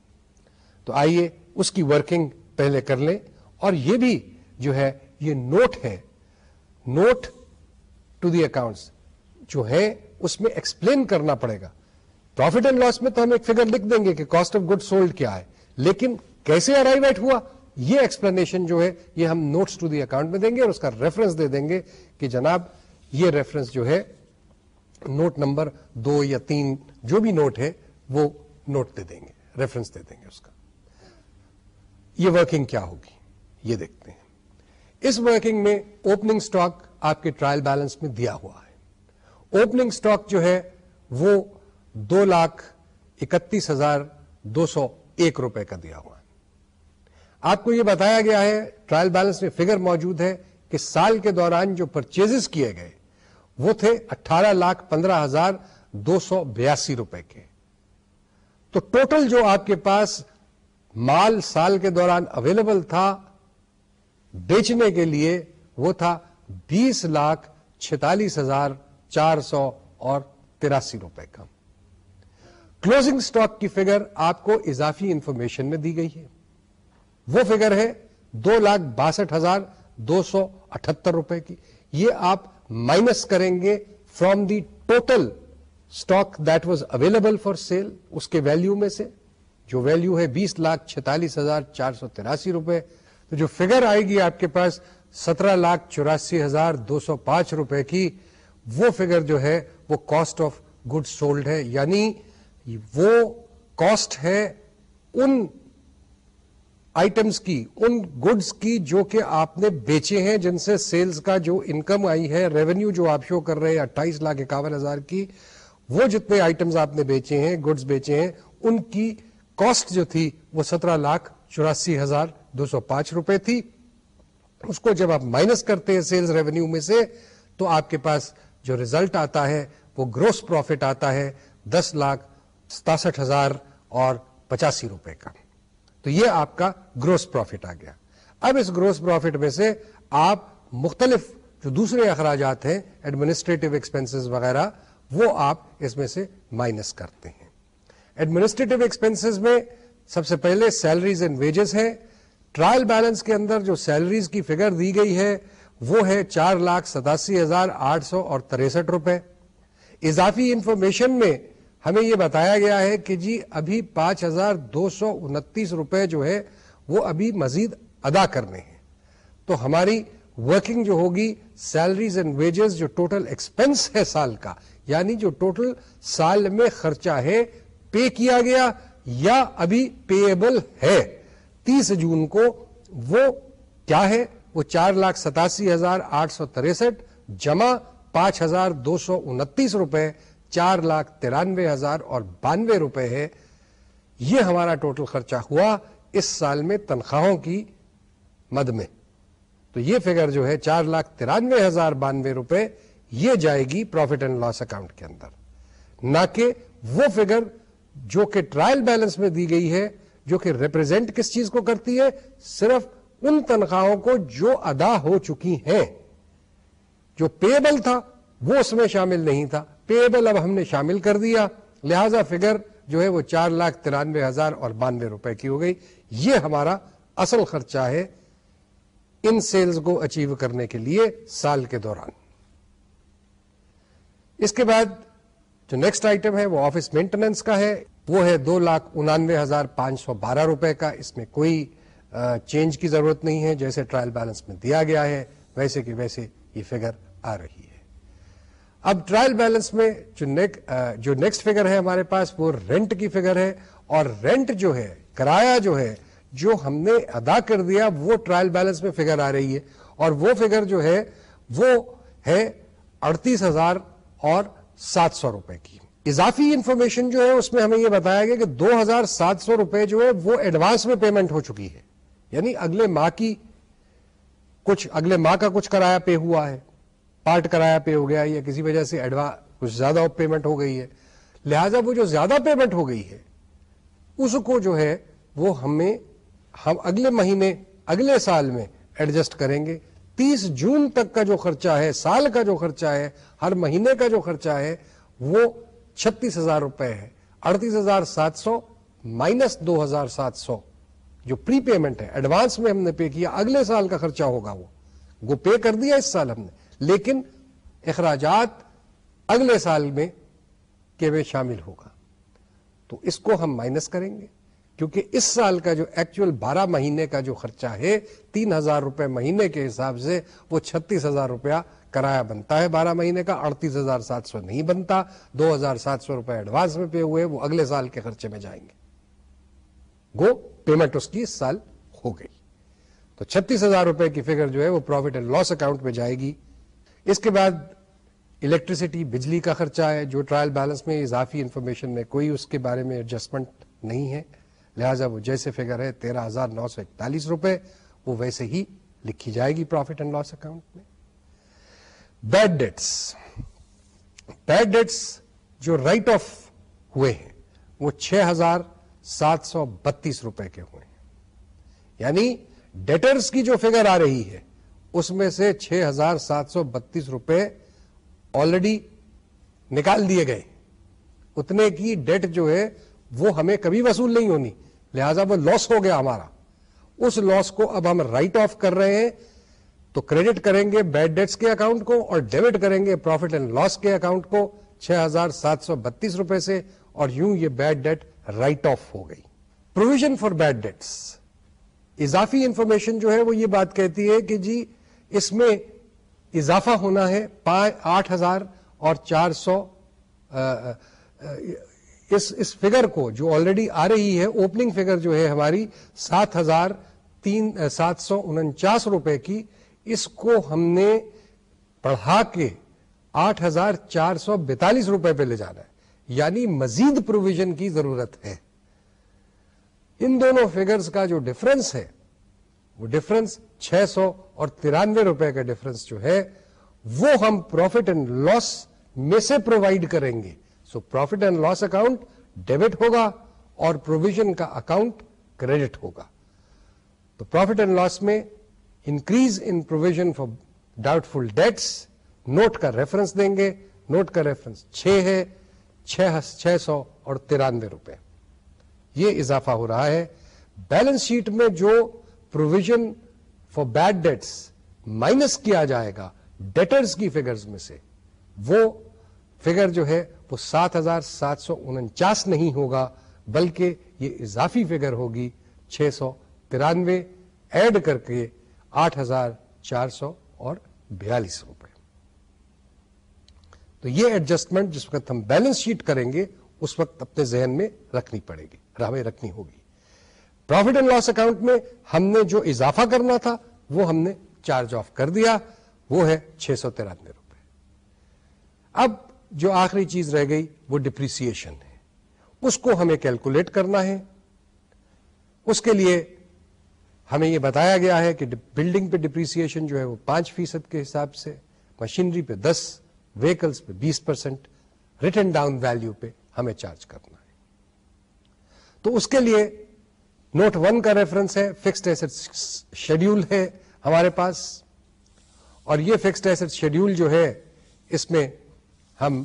تو آئیے اس کی ورکنگ پہلے کر لیں۔ اور یہ بھی جو ہے، یہ نوٹ ہے۔ نوٹ ٹو دی اکاؤنٹس جو ہے، اس میں ایکسپلین کرنا پڑے گا۔ پروفٹ اینڈ لاس میں تو ہم ایک فگر لکھ دیں گے کہ کاسٹ آف گڈ سولڈ کیا ہے۔ لیکن کیسے ارائیویٹ ہوا؟ یہ ایکسپلینیشن جو ہے، یہ ہم نوٹس ٹو دی اکاؤنٹ میں دیں گے اور اس کا ریفرنس دے دیں گے کہ جناب یہ ریفرنس جو ہے نوٹ نمبر دو یا تین جو بھی نوٹ ہے، وہ نوٹ دے دیں گے ریفرنس دے دیں گے اس کا. یہ ورکنگ کیا ہوگی؟ یہ دیکھتے ہیں. اس ورکنگ میں اوپننگ سٹاک آپ کے ٹرائل بیلنس میں دیا ہوا ہے. اوپننگ سٹاک جو ہے، وہ دو لاکھ اکتیس ہزار دو سو ایک روپے کا دیا ہوا ہے. آپ کو یہ بتایا گیا ہے ٹرائل بیلنس میں فگر موجود ہے کہ سال کے دوران جو پرچیز کیے گئے، وہ تھے اٹھارہ لاکھ پندرہ ہزار دو سو بیاسی روپے کے۔ تو ٹوٹل جو آپ کے پاس مال سال کے دوران اویلیبل تھا، بیچنے کے لیے وہ تھا بیس لاکھ چھتالیس ہزار چار سو اور تراسی روپے کا۔ کلوزنگ سٹاک کی فگر آپ کو اضافی انفارمیشن میں دی گئی ہے۔ وہ فگر ہے دو لاکھ باسٹھ ہزار دو سو اٹھہتر روپے کی۔ یہ آپ مائنس کریں گے from the total stock that was available for sale اس کے ویلو میں سے۔ جو ویلو ہے بیس لاکھ چھتالیس ہزار چار سو تراسی روپے۔ تو جو فگر آئے گی آپ کے پاس سترہ لاکھ چوراسی ہزار دو سو پانچ روپے کی، وہ فگر جو ہے وہ کاسٹ آف گڈ سولڈ ہے۔ یعنی وہ کاسٹ ہے ان آئٹمس کی، ان گڈس کی جو کہ آپ نے بیچے ہیں، جن سے سیلز کا جو انکم آئی ہے ریونیو جو آپ شو کر رہے ہیں، اٹھائیس لاکھ اکاون ہزار کی، وہ جتنے آئٹمس آپ نے بیچے ہیں گڈس بیچے ہیں، ان کی کاسٹ جو تھی، وہ سترہ لاکھ چوراسی ہزار دو سو پانچ روپے تھی۔ اس کو جب آپ مائنس کرتے ہیں سیلز ریونیو میں سے، تو آپ کے پاس جو ریزلٹ آتا ہے، وہ گروس پروفٹ آتا ہے دس لاکھ ستاسٹھ ہزار اور پچاسی روپے کا۔ تو یہ آپ کا گروس پروفٹ آ گیا۔ اب اس گروس پروفٹ میں سے آپ مختلف جو دوسرے اخراجات ہیں ایڈمنسٹریٹو ایکسپینس وغیرہ، وہ آپ اس میں سے مائنس کرتے ہیں۔ ایڈمنسٹریٹو ایکسپینس میں سب سے پہلے سیلریز اینڈ ویجز ہے ٹرائل بیلنس کے اندر جو سیلریز کی فگر دی گئی ہے، وہ ہے چار لاکھ ستاسی ہزار آٹھ سو اور تریسٹھ روپے۔ اضافی انفارمیشن میں ہمیں یہ بتایا گیا ہے کہ جی ابھی پانچ ہزار دو سو انتیس روپے جو ہے وہ ابھی مزید ادا کرنے ہیں۔ تو ہماری ورکنگ جو ہوگی، سیلریز اینڈ ویجز جو ٹوٹل ایکسپینس ہے سال کا یعنی جو ٹوٹل سال میں خرچہ ہے، پے کیا گیا یا ابھی پیبل ہے۔ تیس جون کو وہ کیا ہے؟ وہ چار لاکھ ستاسی ہزار آٹھ سو تریسٹھ جمع پانچ ہزار دو سو انتیس روپے۔ چار لاکھ ترانوے ہزار اور بانوے روپے ہے۔ یہ ہمارا ٹوٹل خرچہ ہوا اس سال میں تنخواہوں کی مد میں۔ تو یہ فگر جو ہے چار لاکھ ترانوے ہزار بانوے روپے یہ جائے گی پروفٹ اینڈ لاس اکاؤنٹ کے اندر۔ نہ کہ وہ فگر جو کہ ٹرائل بیلنس میں دی گئی ہے، جو کہ ریپرزینٹ کس چیز کو کرتی ہے؟ صرف ان تنخواہوں کو جو ادا ہو چکی ہیں۔ جو پیبل تھا، وہ اس میں شامل نہیں تھا۔ پیبل اب ہم نے شامل کر دیا۔ لہذا فگر جو ہے وہ چار لاکھ ترانوے ہزار اور بانوے روپے کی ہو گئی۔ یہ ہمارا اصل خرچہ ہے ان سیلز کو اچیو کرنے کے لیے سال کے دوران۔ اس کے بعد جو نیکسٹ آئٹم ہے وہ آفس مینٹیننس کا ہے۔ وہ ہے دو لاکھ انانوے ہزار پانچ سو بارہ روپے کا۔ اس میں کوئی چینج کی ضرورت نہیں ہے۔ جیسے ٹرائل بیلنس میں دیا گیا ہے، ویسے کہ ویسے یہ فگر آ رہی ہے۔ اب ٹرائل بیلنس میں جو جو نیکسٹ فگر ہے ہمارے پاس وہ رینٹ کی فگر ہے اور رینٹ جو ہے، کرایہ جو ہے، جو ہم نے ادا کر دیا وہ ٹرائل بیلنس میں فگر آ رہی ہے اور وہ فگر جو ہے وہ ہے اڑتیس ہزار اور سات سو روپے کی۔ اضافی انفارمیشن جو ہے اس میں ہمیں یہ بتایا گیا کہ دو ہزار سات سو روپے جو ہے وہ ایڈوانس میں پیمنٹ ہو چکی ہے۔ یعنی اگلے ماہ کی کچھ اگلے ماہ کا کچھ کرایہ پے ہوا ہے۔ پارٹ کرایہ پے ہو گیا یا کسی وجہ سے ایڈوانس کچھ زیادہ پیمنٹ ہو گئی ہے۔ لہذا وہ جو زیادہ پیمنٹ ہو گئی ہے، اس کو جو ہے وہ ہمیں، ہم اگلے مہینے، اگلے سال میں ایڈجسٹ کریں گے۔ تیس جون تک کا جو خرچہ ہے، سال کا جو خرچہ ہے، ہر مہینے کا جو خرچہ ہے، وہ چھتیس ہزار روپے ہے۔ اڑتیس ہزار سات سو مائنس دو ہزار سات سو جو پری پیمنٹ ہے ایڈوانس میں ہم نے پے کیا، اگلے سال کا خرچہ ہوگا وہ۔ وہ پے کر دیا اس سال ہم نے۔ لیکن اخراجات اگلے سال میں کے میں شامل ہوگا۔ تو اس کو ہم مائنس کریں گے، کیونکہ اس سال کا جو ایکچوئل بارہ مہینے کا جو خرچہ ہے، تین ہزار روپے مہینے کے حساب سے وہ چھتیس ہزار روپیہ کرایہ بنتا ہے بارہ مہینے کا، اڑتیس ہزار سات سو نہیں بنتا، دو ہزار سات سو روپے ایڈوانس میں پے ہوئے، وہ اگلے سال کے خرچے میں جائیں گے۔ گو پیمنٹ اس کی اس سال ہو گئی۔ تو چھتیس ہزار روپے کی فگر جو ہے وہ پروفٹ اینڈ لاس اکاؤنٹ میں جائے گی۔ اس کے بعد الیکٹریسٹی بجلی کا خرچہ ہے، جو ٹرائل بیلنس میں اضافی انفارمیشن میں کوئی اس کے بارے میں ایڈجسٹمنٹ نہیں ہے۔ لہٰذا وہ جیسے فگر ہے، تیرہ ہزار نو سو اکتالیس روپے، وہ ویسے ہی لکھی جائے گی پروفٹ اینڈ لاس اکاؤنٹ میں۔ بیڈ ڈیٹس بیڈ ڈیٹس جو رائٹ آف ہوئے ہیں، وہ چھ ہزار سات سو بتیس روپے کے ہوئے ہیں۔ یعنی ڈیٹرز کی جو فگر آ رہی ہے اس میں سے چھ ہزار سات سو بتیس روپے آلریڈی نکال دیے گئے۔ اتنے کی ڈیٹ جو ہے وہ ہمیں کبھی وصول نہیں ہونی۔ لہذا وہ لاس ہو گیا ہمارا۔ اس لاس کو اب ہم رائٹ آف کر رہے ہیں۔ تو کریڈٹ کریں گے بیڈ ڈیٹس کے اکاؤنٹ کو اور ڈیبٹ کریں گے پروفٹ اینڈ لاس کے اکاؤنٹ کو چھ ہزار سات سو بتیس روپے سے اور یوں یہ بیڈ ڈیٹ رائٹ آف ہو گئی۔ پروویژن فار بیڈ ڈیٹس اضافی انفارمیشن جو ہے وہ یہ بات کہتی ہے کہ جی اس میں اضافہ ہونا ہے آٹھ ہزار اور چار سو اس اس فگر کو جو آلریڈی آ رہی ہے اوپننگ فگر جو ہے ہماری سات ہزار تین سات سو انچاس روپے کی، اس کو ہم نے پڑھا کے آٹھ ہزار چار سو بیتالیس روپے پہ لے جانا ہے۔ یعنی مزید پروویژن کی ضرورت ہے۔ ان دونوں فگرز کا جو ڈفرنس ہے وہ ڈفرنس چھ سو اور ترانوے روپے کا ڈفرنس جو ہے، وہ ہم پروفٹ اینڈ لاس میں سے پرووائڈ کریں گے۔ So profit and loss account debit ہوگا اور پروویژن کا اکاؤنٹ کریڈٹ ہوگا۔ تو پروفٹ اینڈ لاس میں increase in provision for doubtful debts note کا ریفرنس دیں گے۔ نوٹ کا ریفرنس چھ ہے، چھ سو اور ترانوے روپے۔ یہ اضافہ ہو رہا ہے۔ بیلنس شیٹ میں جو provision for bad debts minus کیا جائے گا ڈیٹرز کی فگرز میں سے۔ وہ فگر جو ہے وہ سات ہزار سات سو انچاس نہیں ہوگا، بلکہ یہ اضافی فگر ہوگی چھ سو ترانوے ایڈ کر کے آٹھ ہزار چار سو اور بیالیس روپے۔ تو یہ ایڈجسٹمنٹ جس وقت ہم بیلنس شیٹ کریں گے، اس وقت اپنے ذہن میں رکھنی پڑے گی راوے رکھنی ہوگی۔ پروفٹ اینڈ لاس اکاؤنٹ میں ہم نے جو اضافہ کرنا تھا، وہ ہم نے چارج آف کر دیا۔ وہ ہے چھ سو ترانوے روپے۔ اب جو آخری چیز رہ گئی، وہ ڈپریسن ہے۔ اس کو ہمیں کیلکولیٹ کرنا ہے۔ اس کے لیے ہمیں یہ بتایا گیا ہے کہ بلڈنگ پہ ڈپریسن جو ہے وہ پانچ فیصد کے حساب سے مشینری پہ دس ویکلس پہ بیس پرسینٹ ریٹرن ڈاؤن ویلو پہ ہمیں چارج کرنا ہے۔ تو اس کے لیے نوٹ ون کا ریفرنس ہے فکسڈ ایسٹ شیڈیول ہے ہمارے پاس اور یہ فکسڈ ایسٹ شیڈیول جو ہے، اس میں ہم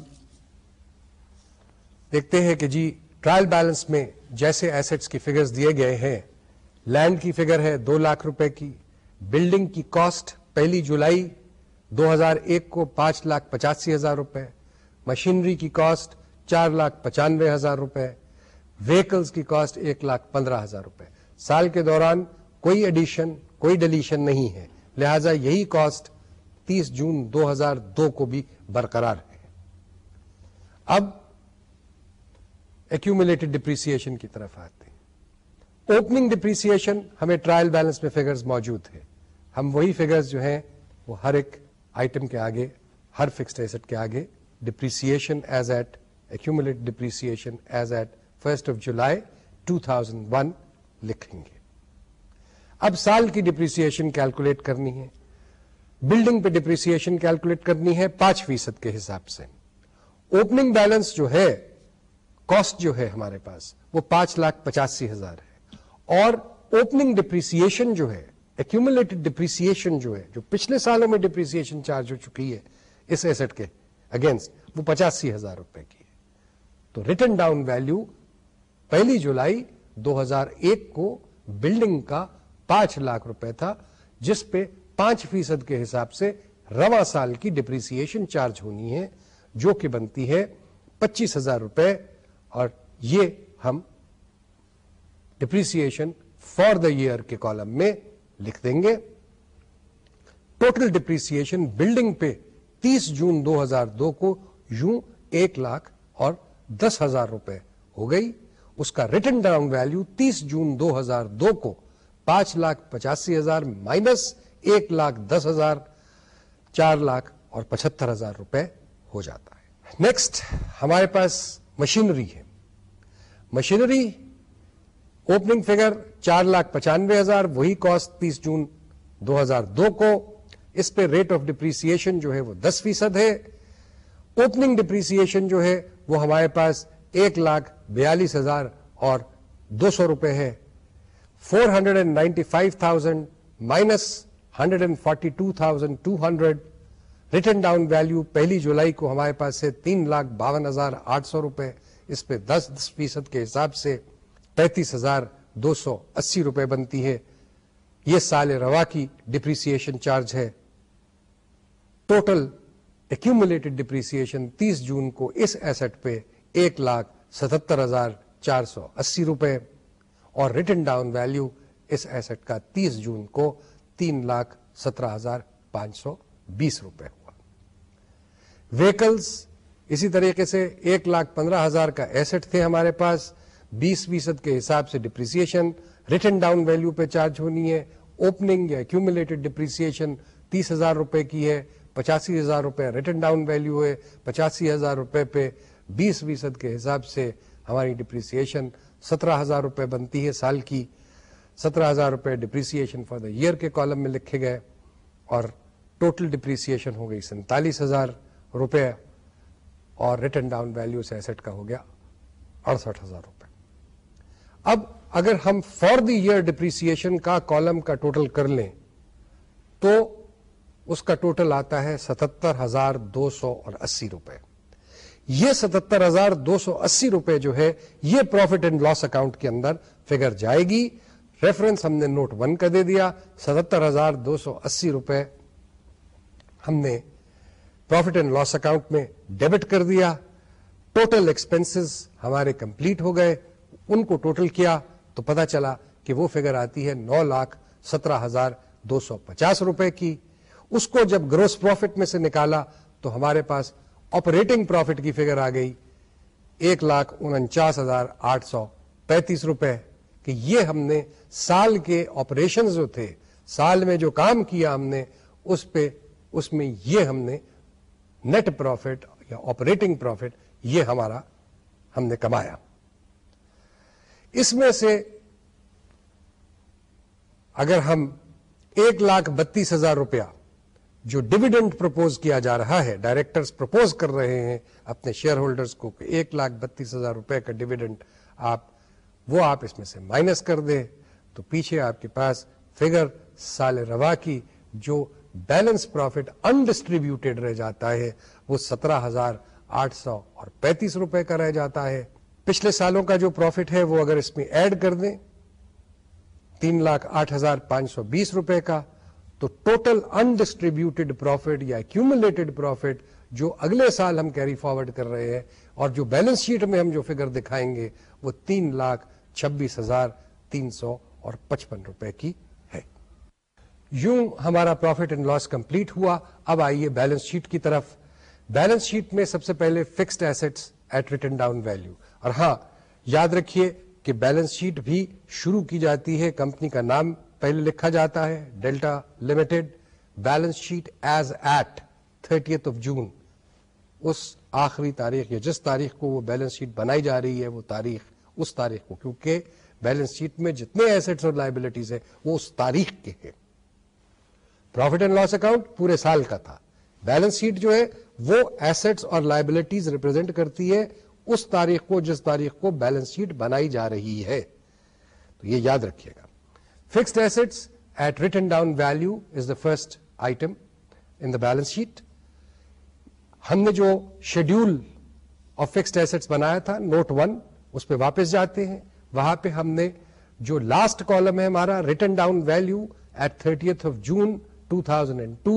دیکھتے ہیں کہ جی ٹرائل بیلنس میں جیسے ایسٹس کی فگرز دیے گئے ہیں لینڈ کی فگر ہے دو لاکھ روپے کی بلڈنگ کی کاسٹ پہلی جولائی دو ہزار ایک کو پانچ لاکھ پچاسی ہزار روپے مشینری کی کاسٹ چار لاکھ پچانوے ہزار روپے ویکلز کی کاسٹ ایک لاکھ پندرہ ہزار روپے۔ سال کے دوران کوئی ایڈیشن کوئی ڈلیشن نہیں ہے۔ لہذا یہی کاسٹ تیس جون دو ہزار دو کو بھی برقرار ہے۔ اب ایکومولیٹڈ ڈپریسن کی طرف آتے ہیں۔ اوپننگ ڈپریسن ہمیں ٹرائل بیلنس میں فگرز موجود ہے ہم وہی فگرز جو ہیں، وہ ہر ایک آئٹم کے آگے، ہر فکسڈ ایسٹ کے آگے depreciation as at accumulate depreciation as at first of July two thousand one لکھیں گے۔ اب سال کی ڈپریسن کیلکولیٹ کرنی ہے۔ بلڈنگ پہ ڈپریسن کیلکولیٹ کرنی ہے پانچ فیصد کے حساب سے۔ اوپننگ بیلنس جو ہے کاسٹ جو ہے ہمارے پاس، وہ پانچ لاکھ پچاسی ہزار ہے۔ اور اوپننگ ڈپریسن جو ہے ایکومولیٹڈ ڈپریسن جو ہے، جو پچھلے سالوں میں ڈپریسن چارج ہو چکی ہے، اس ایسٹ کے اگینسٹ وہ پچاسی ہزار روپے کی ہے۔ تو ریٹرن ڈاؤن ویلو پہلی جولائی دو ہزار ایک کو بلڈنگ کا پانچ لاکھ روپے تھا، جس پہ پانچ فیصد کے حساب سے رواں سال کی ڈپریسن چارج ہونی ہے، جو کہ بنتی ہے پچیس ہزار روپے۔ اور یہ ہم ڈپریسن فار دا ایئر کے کالم میں لکھ دیں گے۔ ٹوٹل ڈپریسن بلڈنگ پہ تیس جون دو ہزار دو کو یوں ایک لاکھ اور دس ہزار روپے ہو گئی۔ اس کا ریٹرن ڈاؤن ویلو تیس جون دو ہزار دو کو پانچ لاکھ پچاسی ہزار مائنس ایک لاکھ دس ہزار، چار لاکھ اور پچہتر ہزار روپے ہو جاتا ہے۔ نیکسٹ ہمارے پاس مشینری ہے۔ مشینری اوپننگ فگر چار لاکھ پچانوے ہزار، وہی کاسٹ تیس جون دو ہزار دو کو۔ اس پہ ریٹ آف ڈپریسن جو ہے وہ دس فیصد ہے۔ اوپننگ ڈپریسن جو ہے وہ ہمارے پاس ایک لاکھ بیالیس ہزار اور دو سو روپے ہے four hundred and ninety five thousand minus hundred and forty two thousand two hundred. Written down value پہلی جولائی کو ہمارے پاس ہے تین لاکھ باون ہزار آٹھ سو روپے، اس پہ دس دس فیصد کے حساب سے پینتیس ہزار دو سو اسی روپے بنتی ہے یہ سال روا کی ڈپریسن چارج ہے۔ ٹوٹل ایکومولیٹڈ ڈپریسن تیس جون کو اس ایسٹ پہ ایک لاکھ ستہتر ہزار چار سو اسی روپے اور ریٹرن ڈاؤن ویلو اس ایسٹ کا تیس جون کو تین لاکھ سترہ ہزار پانچ سو بیس روپے ہوا۔ ویکلس اسی طریقے سے ایک لاکھ پندرہ ہزار کا ایسٹ تھے ہمارے پاس۔ بیس فیصد کے حساب سے ڈپریسن ریٹرن ڈاؤن ویلو پہ چارج ہونی ہے۔ اوپننگ یا ایکومولیٹڈ ڈپریسن تیس ہزار روپے کی ہے۔ پچاسی ہزار روپے ریٹرن ڈاؤن ویلو ہے۔ پچاسی ہزار روپے پہ بیس فیصد کے حساب سے ہماری ڈپریسن سترہ ہزار روپے بنتی ہے سال کی۔ سترہ ہزار روپے ڈپریسن فار دا ایئر کے کالم میں لکھے گئے اور ٹوٹل ڈپریسن ہو گئی سینتالیس ہزار روپے اور ریٹرن ڈاؤن ویلو سے ایسٹ کا ہو گیا اڑسٹھ ہزار روپے۔ اب اگر ہم فور دی ایئر ڈپریسن کا کالم کا ٹوٹل کر لیں تو اس کا ٹوٹل آتا ہے ستہتر ہزار دو سو اور اسی روپے۔ یہ ستہتر ہزار دو سو اسی روپے جو ہے یہ پروفٹ اینڈ لاس اکاؤنٹ کے اندر فگر جائے گی۔ ریفرنس ہم نے نوٹ ون کا دے دیا۔ ستہتر ہزار دو سو اسی روپے ہم نے پروفٹ اینڈ لاس اکاؤنٹ میں ڈیبٹ کر دیا۔ ٹوٹل ایکسپینس ہمارے کمپلیٹ ہو گئے۔ ان کو ٹوٹل کیا تو پتا چلا کہ وہ فگر آتی ہے نو لاکھ سترہ ہزار دو سو پچاس روپے کی۔ اس کو جب گروس پروفٹ میں سے نکالا تو ہمارے پاس آپریٹنگ پروفٹ کی فگر آ گئی ایک لاکھ انچاس ہزار آٹھ سو پینتیس روپے کہ یہ ہم نے سال کے آپریشن جو تھے، سال میں جو کام کیا ہم نے، اس پہ، اس میں یہ ہم نے نیٹ پروفٹ یا آپریٹنگ پروفٹ یہ ہمارا ہم نے کمایا۔ اس میں سے اگر ہم ایک لاکھ بتیس ہزار روپیہ جو ڈویڈنڈ پرپوز کیا جا رہا ہے ڈائریکٹرز پرپوز کر رہے ہیں اپنے شیئر ہولڈرز کو کہ ایک لاکھ بتیس ہزار روپے کا ڈویڈنڈ آپ، وہ آپ اس میں سے مائنس کر دیں۔ تو پیچھے آپ کے پاس فگر سال روا کی جو بیلنس پروفٹ انڈسٹریبیوٹیڈ رہ جاتا ہے، وہ سترہ ہزار آٹھ سو اور پینتیس روپے کا رہ جاتا ہے۔ پچھلے سالوں کا جو پروفٹ ہے، وہ اگر اس میں ایڈ کر دیں، تین لاکھ آٹھ ہزار پانچ سو بیس روپے کا۔ تو ٹوٹل انڈسٹریبیوٹیڈ پروفٹ یا ایکومولیٹڈ پروفٹ جو اگلے سال ہم کیری فارورڈ کر رہے ہیں اور جو بیلنس شیٹ میں ہم جو فگر دکھائیں گے وہ تین لاکھ چھبیس ہزار تین سو اور پچپن روپے کی ہے۔ یوں ہمارا پروفٹ اینڈ لاس کمپلیٹ ہوا۔ اب آئیے بیلنس شیٹ کی طرف۔ بیلنس شیٹ میں سب سے پہلے fixed assets at written down value اور ہاں یاد رکھیے کہ بیلنس شیٹ بھی شروع کی جاتی ہے کمپنی کا نام پہلے لکھا جاتا ہے Delta limited balance sheet as at thirtieth of June. اس آخری تاریخ یا جس تاریخ کو وہ بیلنس شیٹ بنائی جا رہی ہے، وہ تاریخ اس تاریخ کو، کیونکہ بیلنس شیٹ میں جتنے ایسٹس اور لائبلٹیز ہیں، وہ اس تاریخ کے ہیں۔ پروفٹ اینڈ لاس اکاؤنٹ پورے سال کا تھا۔ بیلنس شیٹ جو ہے، وہ ایسٹس اور لائبلٹیز ریپرزینٹ کرتی ہے اس تاریخ کو، جس تاریخ کو بیلنس شیٹ بنائی جا رہی ہے۔ تو یہ یاد رکھیے گا۔ Fixed assets at written down value is the first item in the balance sheet ہم نے جو شیڈیول آف فکسڈ ایسٹس بنایا تھا نوٹ ون اس پہ واپس جاتے ہیں وہاں پہ ہم نے جو لاسٹ کالم ہے ہمارا written down value at thirtieth of June two thousand and two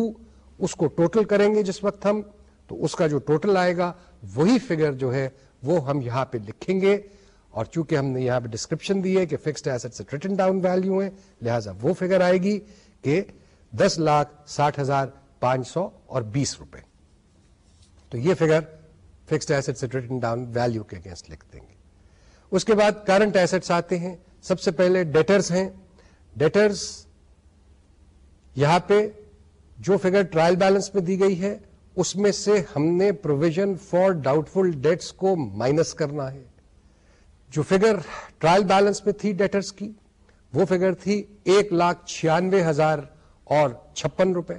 اس کو ٹوٹل کریں گے جس وقت ہم تو اس کا جو ٹوٹل آئے گا وہی فگر جو ہے وہ ہم یہاں پہ لکھیں گے اور چونکہ ہم نے یہاں پہ ڈسکرپشن دی ہے کہ fixed asset written down value ہے لہذا وہ فگر آئے گی کہ دس لاکھ ساٹھ ہزار پانچ سو اور بیس روپے۔ تو یہ figure fixed asset written down value کے اگینسٹ لکھ دیں گے۔ اس کے بعد کرنٹ ایسٹس آتے ہیں۔ سب سے پہلے ڈیٹرز ہیں۔ ڈیٹرز یہاں پہ جو فگر ٹرائل بیلنس میں دی گئی ہے، اس میں سے ہم نے provision for doubtful debts کو مائنس کرنا ہے۔ جو فگر ٹرائل بیلنس میں تھی ڈیٹرس کی، وہ فگر تھی ایک لاکھ چھیانوے ہزار اور چھپن روپے۔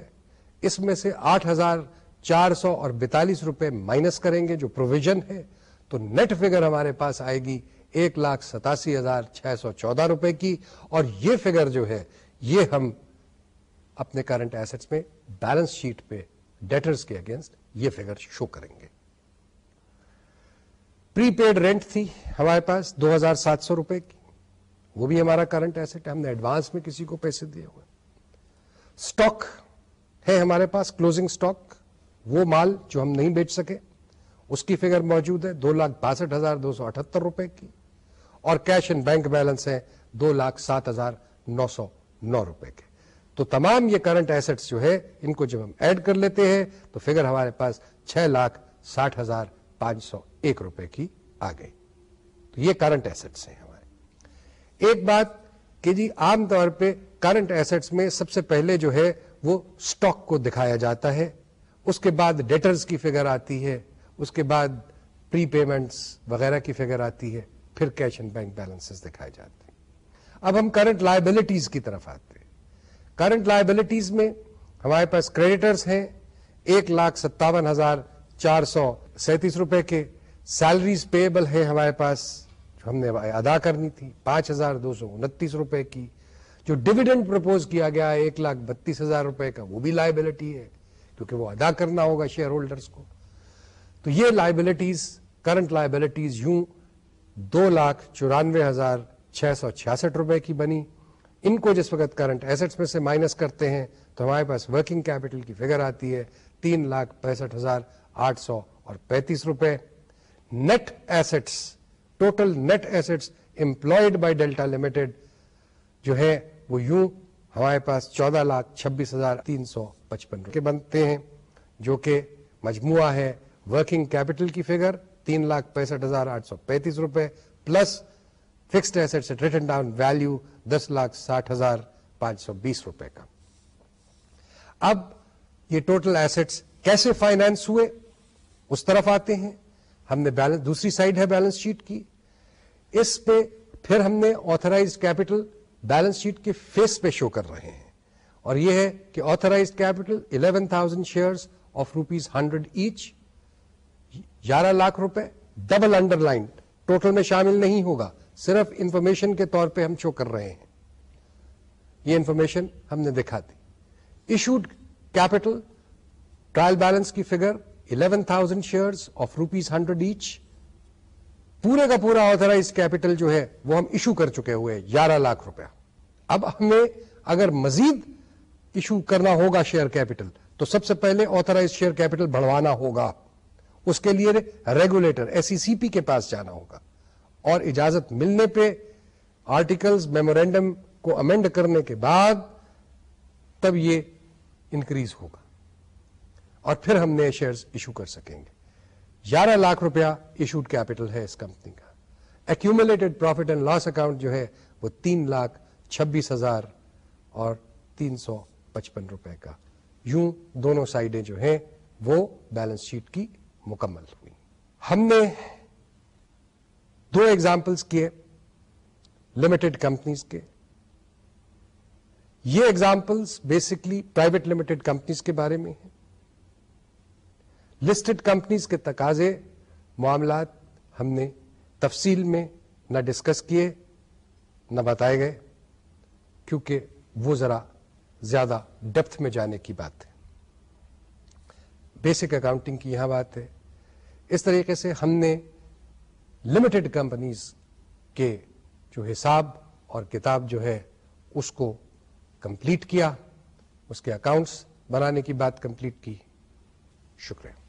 اس میں سے آٹھ ہزار چار سو اور بیتالیس روپے مائنس کریں گے جو پروویژن ہے، تو نیٹ فگر ہمارے پاس آئے گی ایک لاکھ ستاسی ہزار چھ سو چودہ روپے کی۔ اور یہ فگر جو ہے، یہ ہم اپنے کرنٹ ایسٹس میں بیلنس شیٹ پہ ڈیٹرز کے اگینسٹ یہ فگر شو کریں گے۔ پری پیڈ رینٹ تھی ہمارے پاس دو ہزار سات سو روپے کی وہ بھی ہمارا کرنٹ ایسٹ ہے ہم نے ایڈوانس میں کسی کو پیسے دیے ہوئے اسٹاک ہے ہمارے پاس کلوزنگ اسٹاک وہ مال جو ہم نہیں بیچ سکے اس کی فگر موجود ہے دو لاکھ باسٹھ ہزار دو سو اٹھہتر روپے کی اور کیش اینڈ بینک بیلنس ہے دو لاکھ سات ہزار نو سو نو روپے کے تو تمام یہ کرنٹ ایسٹس جو ہے ان کو جب ہم ایڈ کر لیتے ہیں تو فگر ہمارے پاس چھ لاکھ ساٹھ ہزار پانچ سو ایک روپے کی آ گئی۔ تو یہ کرنٹ ایسٹس ہیں ہمارے۔ ایک بات کہ جی عام طور پہ کرنٹ ایسٹس میں سب سے پہلے جو ہے وہ اسٹاک کو دکھایا جاتا ہے۔ اس کے بعد ڈیٹرز کی فگر آتی ہے۔ اس کے بعد پری پیمنٹس وغیرہ کی فگر آتی ہے۔ پھر کیش اینڈ بینک بیلنس دکھائے جاتے ہیں۔ اب ہم کرنٹ لائبلٹیز کی طرف آتے ہیں۔ کرنٹ لائبلٹیز میں ہمارے پاس کریڈیٹرز ہیں۔ ایک لاکھ ستاون ہزار چار سو سینتیس روپے کے۔ سیلریز پیبل ہے ہمارے پاس، جو ہم نے ادا کرنی تھی، پانچ ہزار دو سو انتیس روپے کی، جو ڈویڈنڈ پرپوز کیا گیا ہے ایک لاکھ بتیس ہزار روپے کا، وہ بھی لائبلٹی ہے، کیونکہ وہ ادا کرنا ہوگا شیئر ہولڈرس کو۔ تو یہ لائبلٹیز، کرنٹ لائبلٹیز یوں دو لاکھ چورانوے ہزار چھ سو چھیاسٹھ روپے کی بنی۔ ان کو جس وقت کرنٹ ایسٹس میں سے مائنس کرتے ہیں، تو ہمارے پاس ورکنگ کیپٹل کی فگر آتی ہے، تین لاکھ پینسٹھ ہزار آٹھ سو اور پینتیس روپے۔ Net assets total net assets employed by Delta limited جو ہے وہ یوں ہمارے پاس چودہ لاکھ چھبیس ہزار تین سو پچپن روپے بنتے ہیں، جو کہ مجموعہ ہے ورکنگ کیپٹل کی فگر تین لاکھ پینسٹھ ہزار آٹھ سو پینتیس روپے plus fixed asset written down value دس لاکھ ساٹھ ہزار پانچ سو بیس روپے کا۔ اب یہ ٹوٹل ایسٹس کیسے فائنانس ہوئے؟ اس طرف آتے ہیں۔ ہم نے بیلنس دوسری سائڈ ہے بیلنس شیٹ کی۔ اس پہ پھر ہم نے آترائز کیپٹل بیلنس شیٹ کے فیس پہ شو کر رہے ہیں۔ اور یہ ہے کہ authorised capital eleven thousand share of rupees hundred each گیارہ لاکھ روپے ڈبل انڈر لائن ٹوٹل میں شامل نہیں ہوگا۔ صرف انفارمیشن کے طور پہ ہم شو کر رہے ہیں۔ یہ انفارمیشن ہم نے دکھا دی۔ ایشوڈ کیپٹل ٹرائل بیلنس کی figure eleven thousand share of rupees hundred each پورے کا پورا آترائز کیپٹل جو ہے وہ ہم ایشو کر چکے ہوئے گیارہ لاکھ روپیہ۔ اب ہمیں اگر مزید ایشو کرنا ہوگا شیئر کیپٹل تو سب سے پہلے آترائز شیئر کیپٹل بڑھوانا ہوگا۔ اس کے لیے ریگولیٹر ایس سی سی پی کے پاس جانا ہوگا۔ اور اجازت ملنے پہ آرٹیکلز میمورینڈم کو امینڈ کرنے کے بعد تب یہ انکریز ہوگا۔ اور پھر ہم نئے شیئرز ایشو کر سکیں گے۔ گیارہ لاکھ روپیہ ایشوڈ کیپٹل ہے اس کمپنی کا۔ Accumulated profit and loss account جو ہے وہ تین لاکھ چھبیس ہزار اور تین سو پچپن روپے کا۔ یوں دونوں سائڈیں جو ہیں، وہ بیلنس شیٹ کی مکمل ہوئی۔ ہم نے دو ایگزامپلس کیے لمیٹڈ کمپنیز کے۔ یہ examples basically private limited companies کے بارے میں ہیں۔ لسٹڈ کمپنیز کے تقاضے، معاملات ہم نے تفصیل میں نہ ڈسکس کیے، نہ بتائے گئے، کیونکہ وہ ذرا زیادہ ڈیپتھ میں جانے کی بات ہے۔ بیسک اکاؤنٹنگ کی یہاں بات ہے۔ اس طریقے سے ہم نے لمیٹڈ کمپنیز کے جو حساب اور کتاب جو ہے، اس کو کمپلیٹ کیا، اس کے اکاؤنٹس بنانے کی بات کمپلیٹ کی۔ شکریہ۔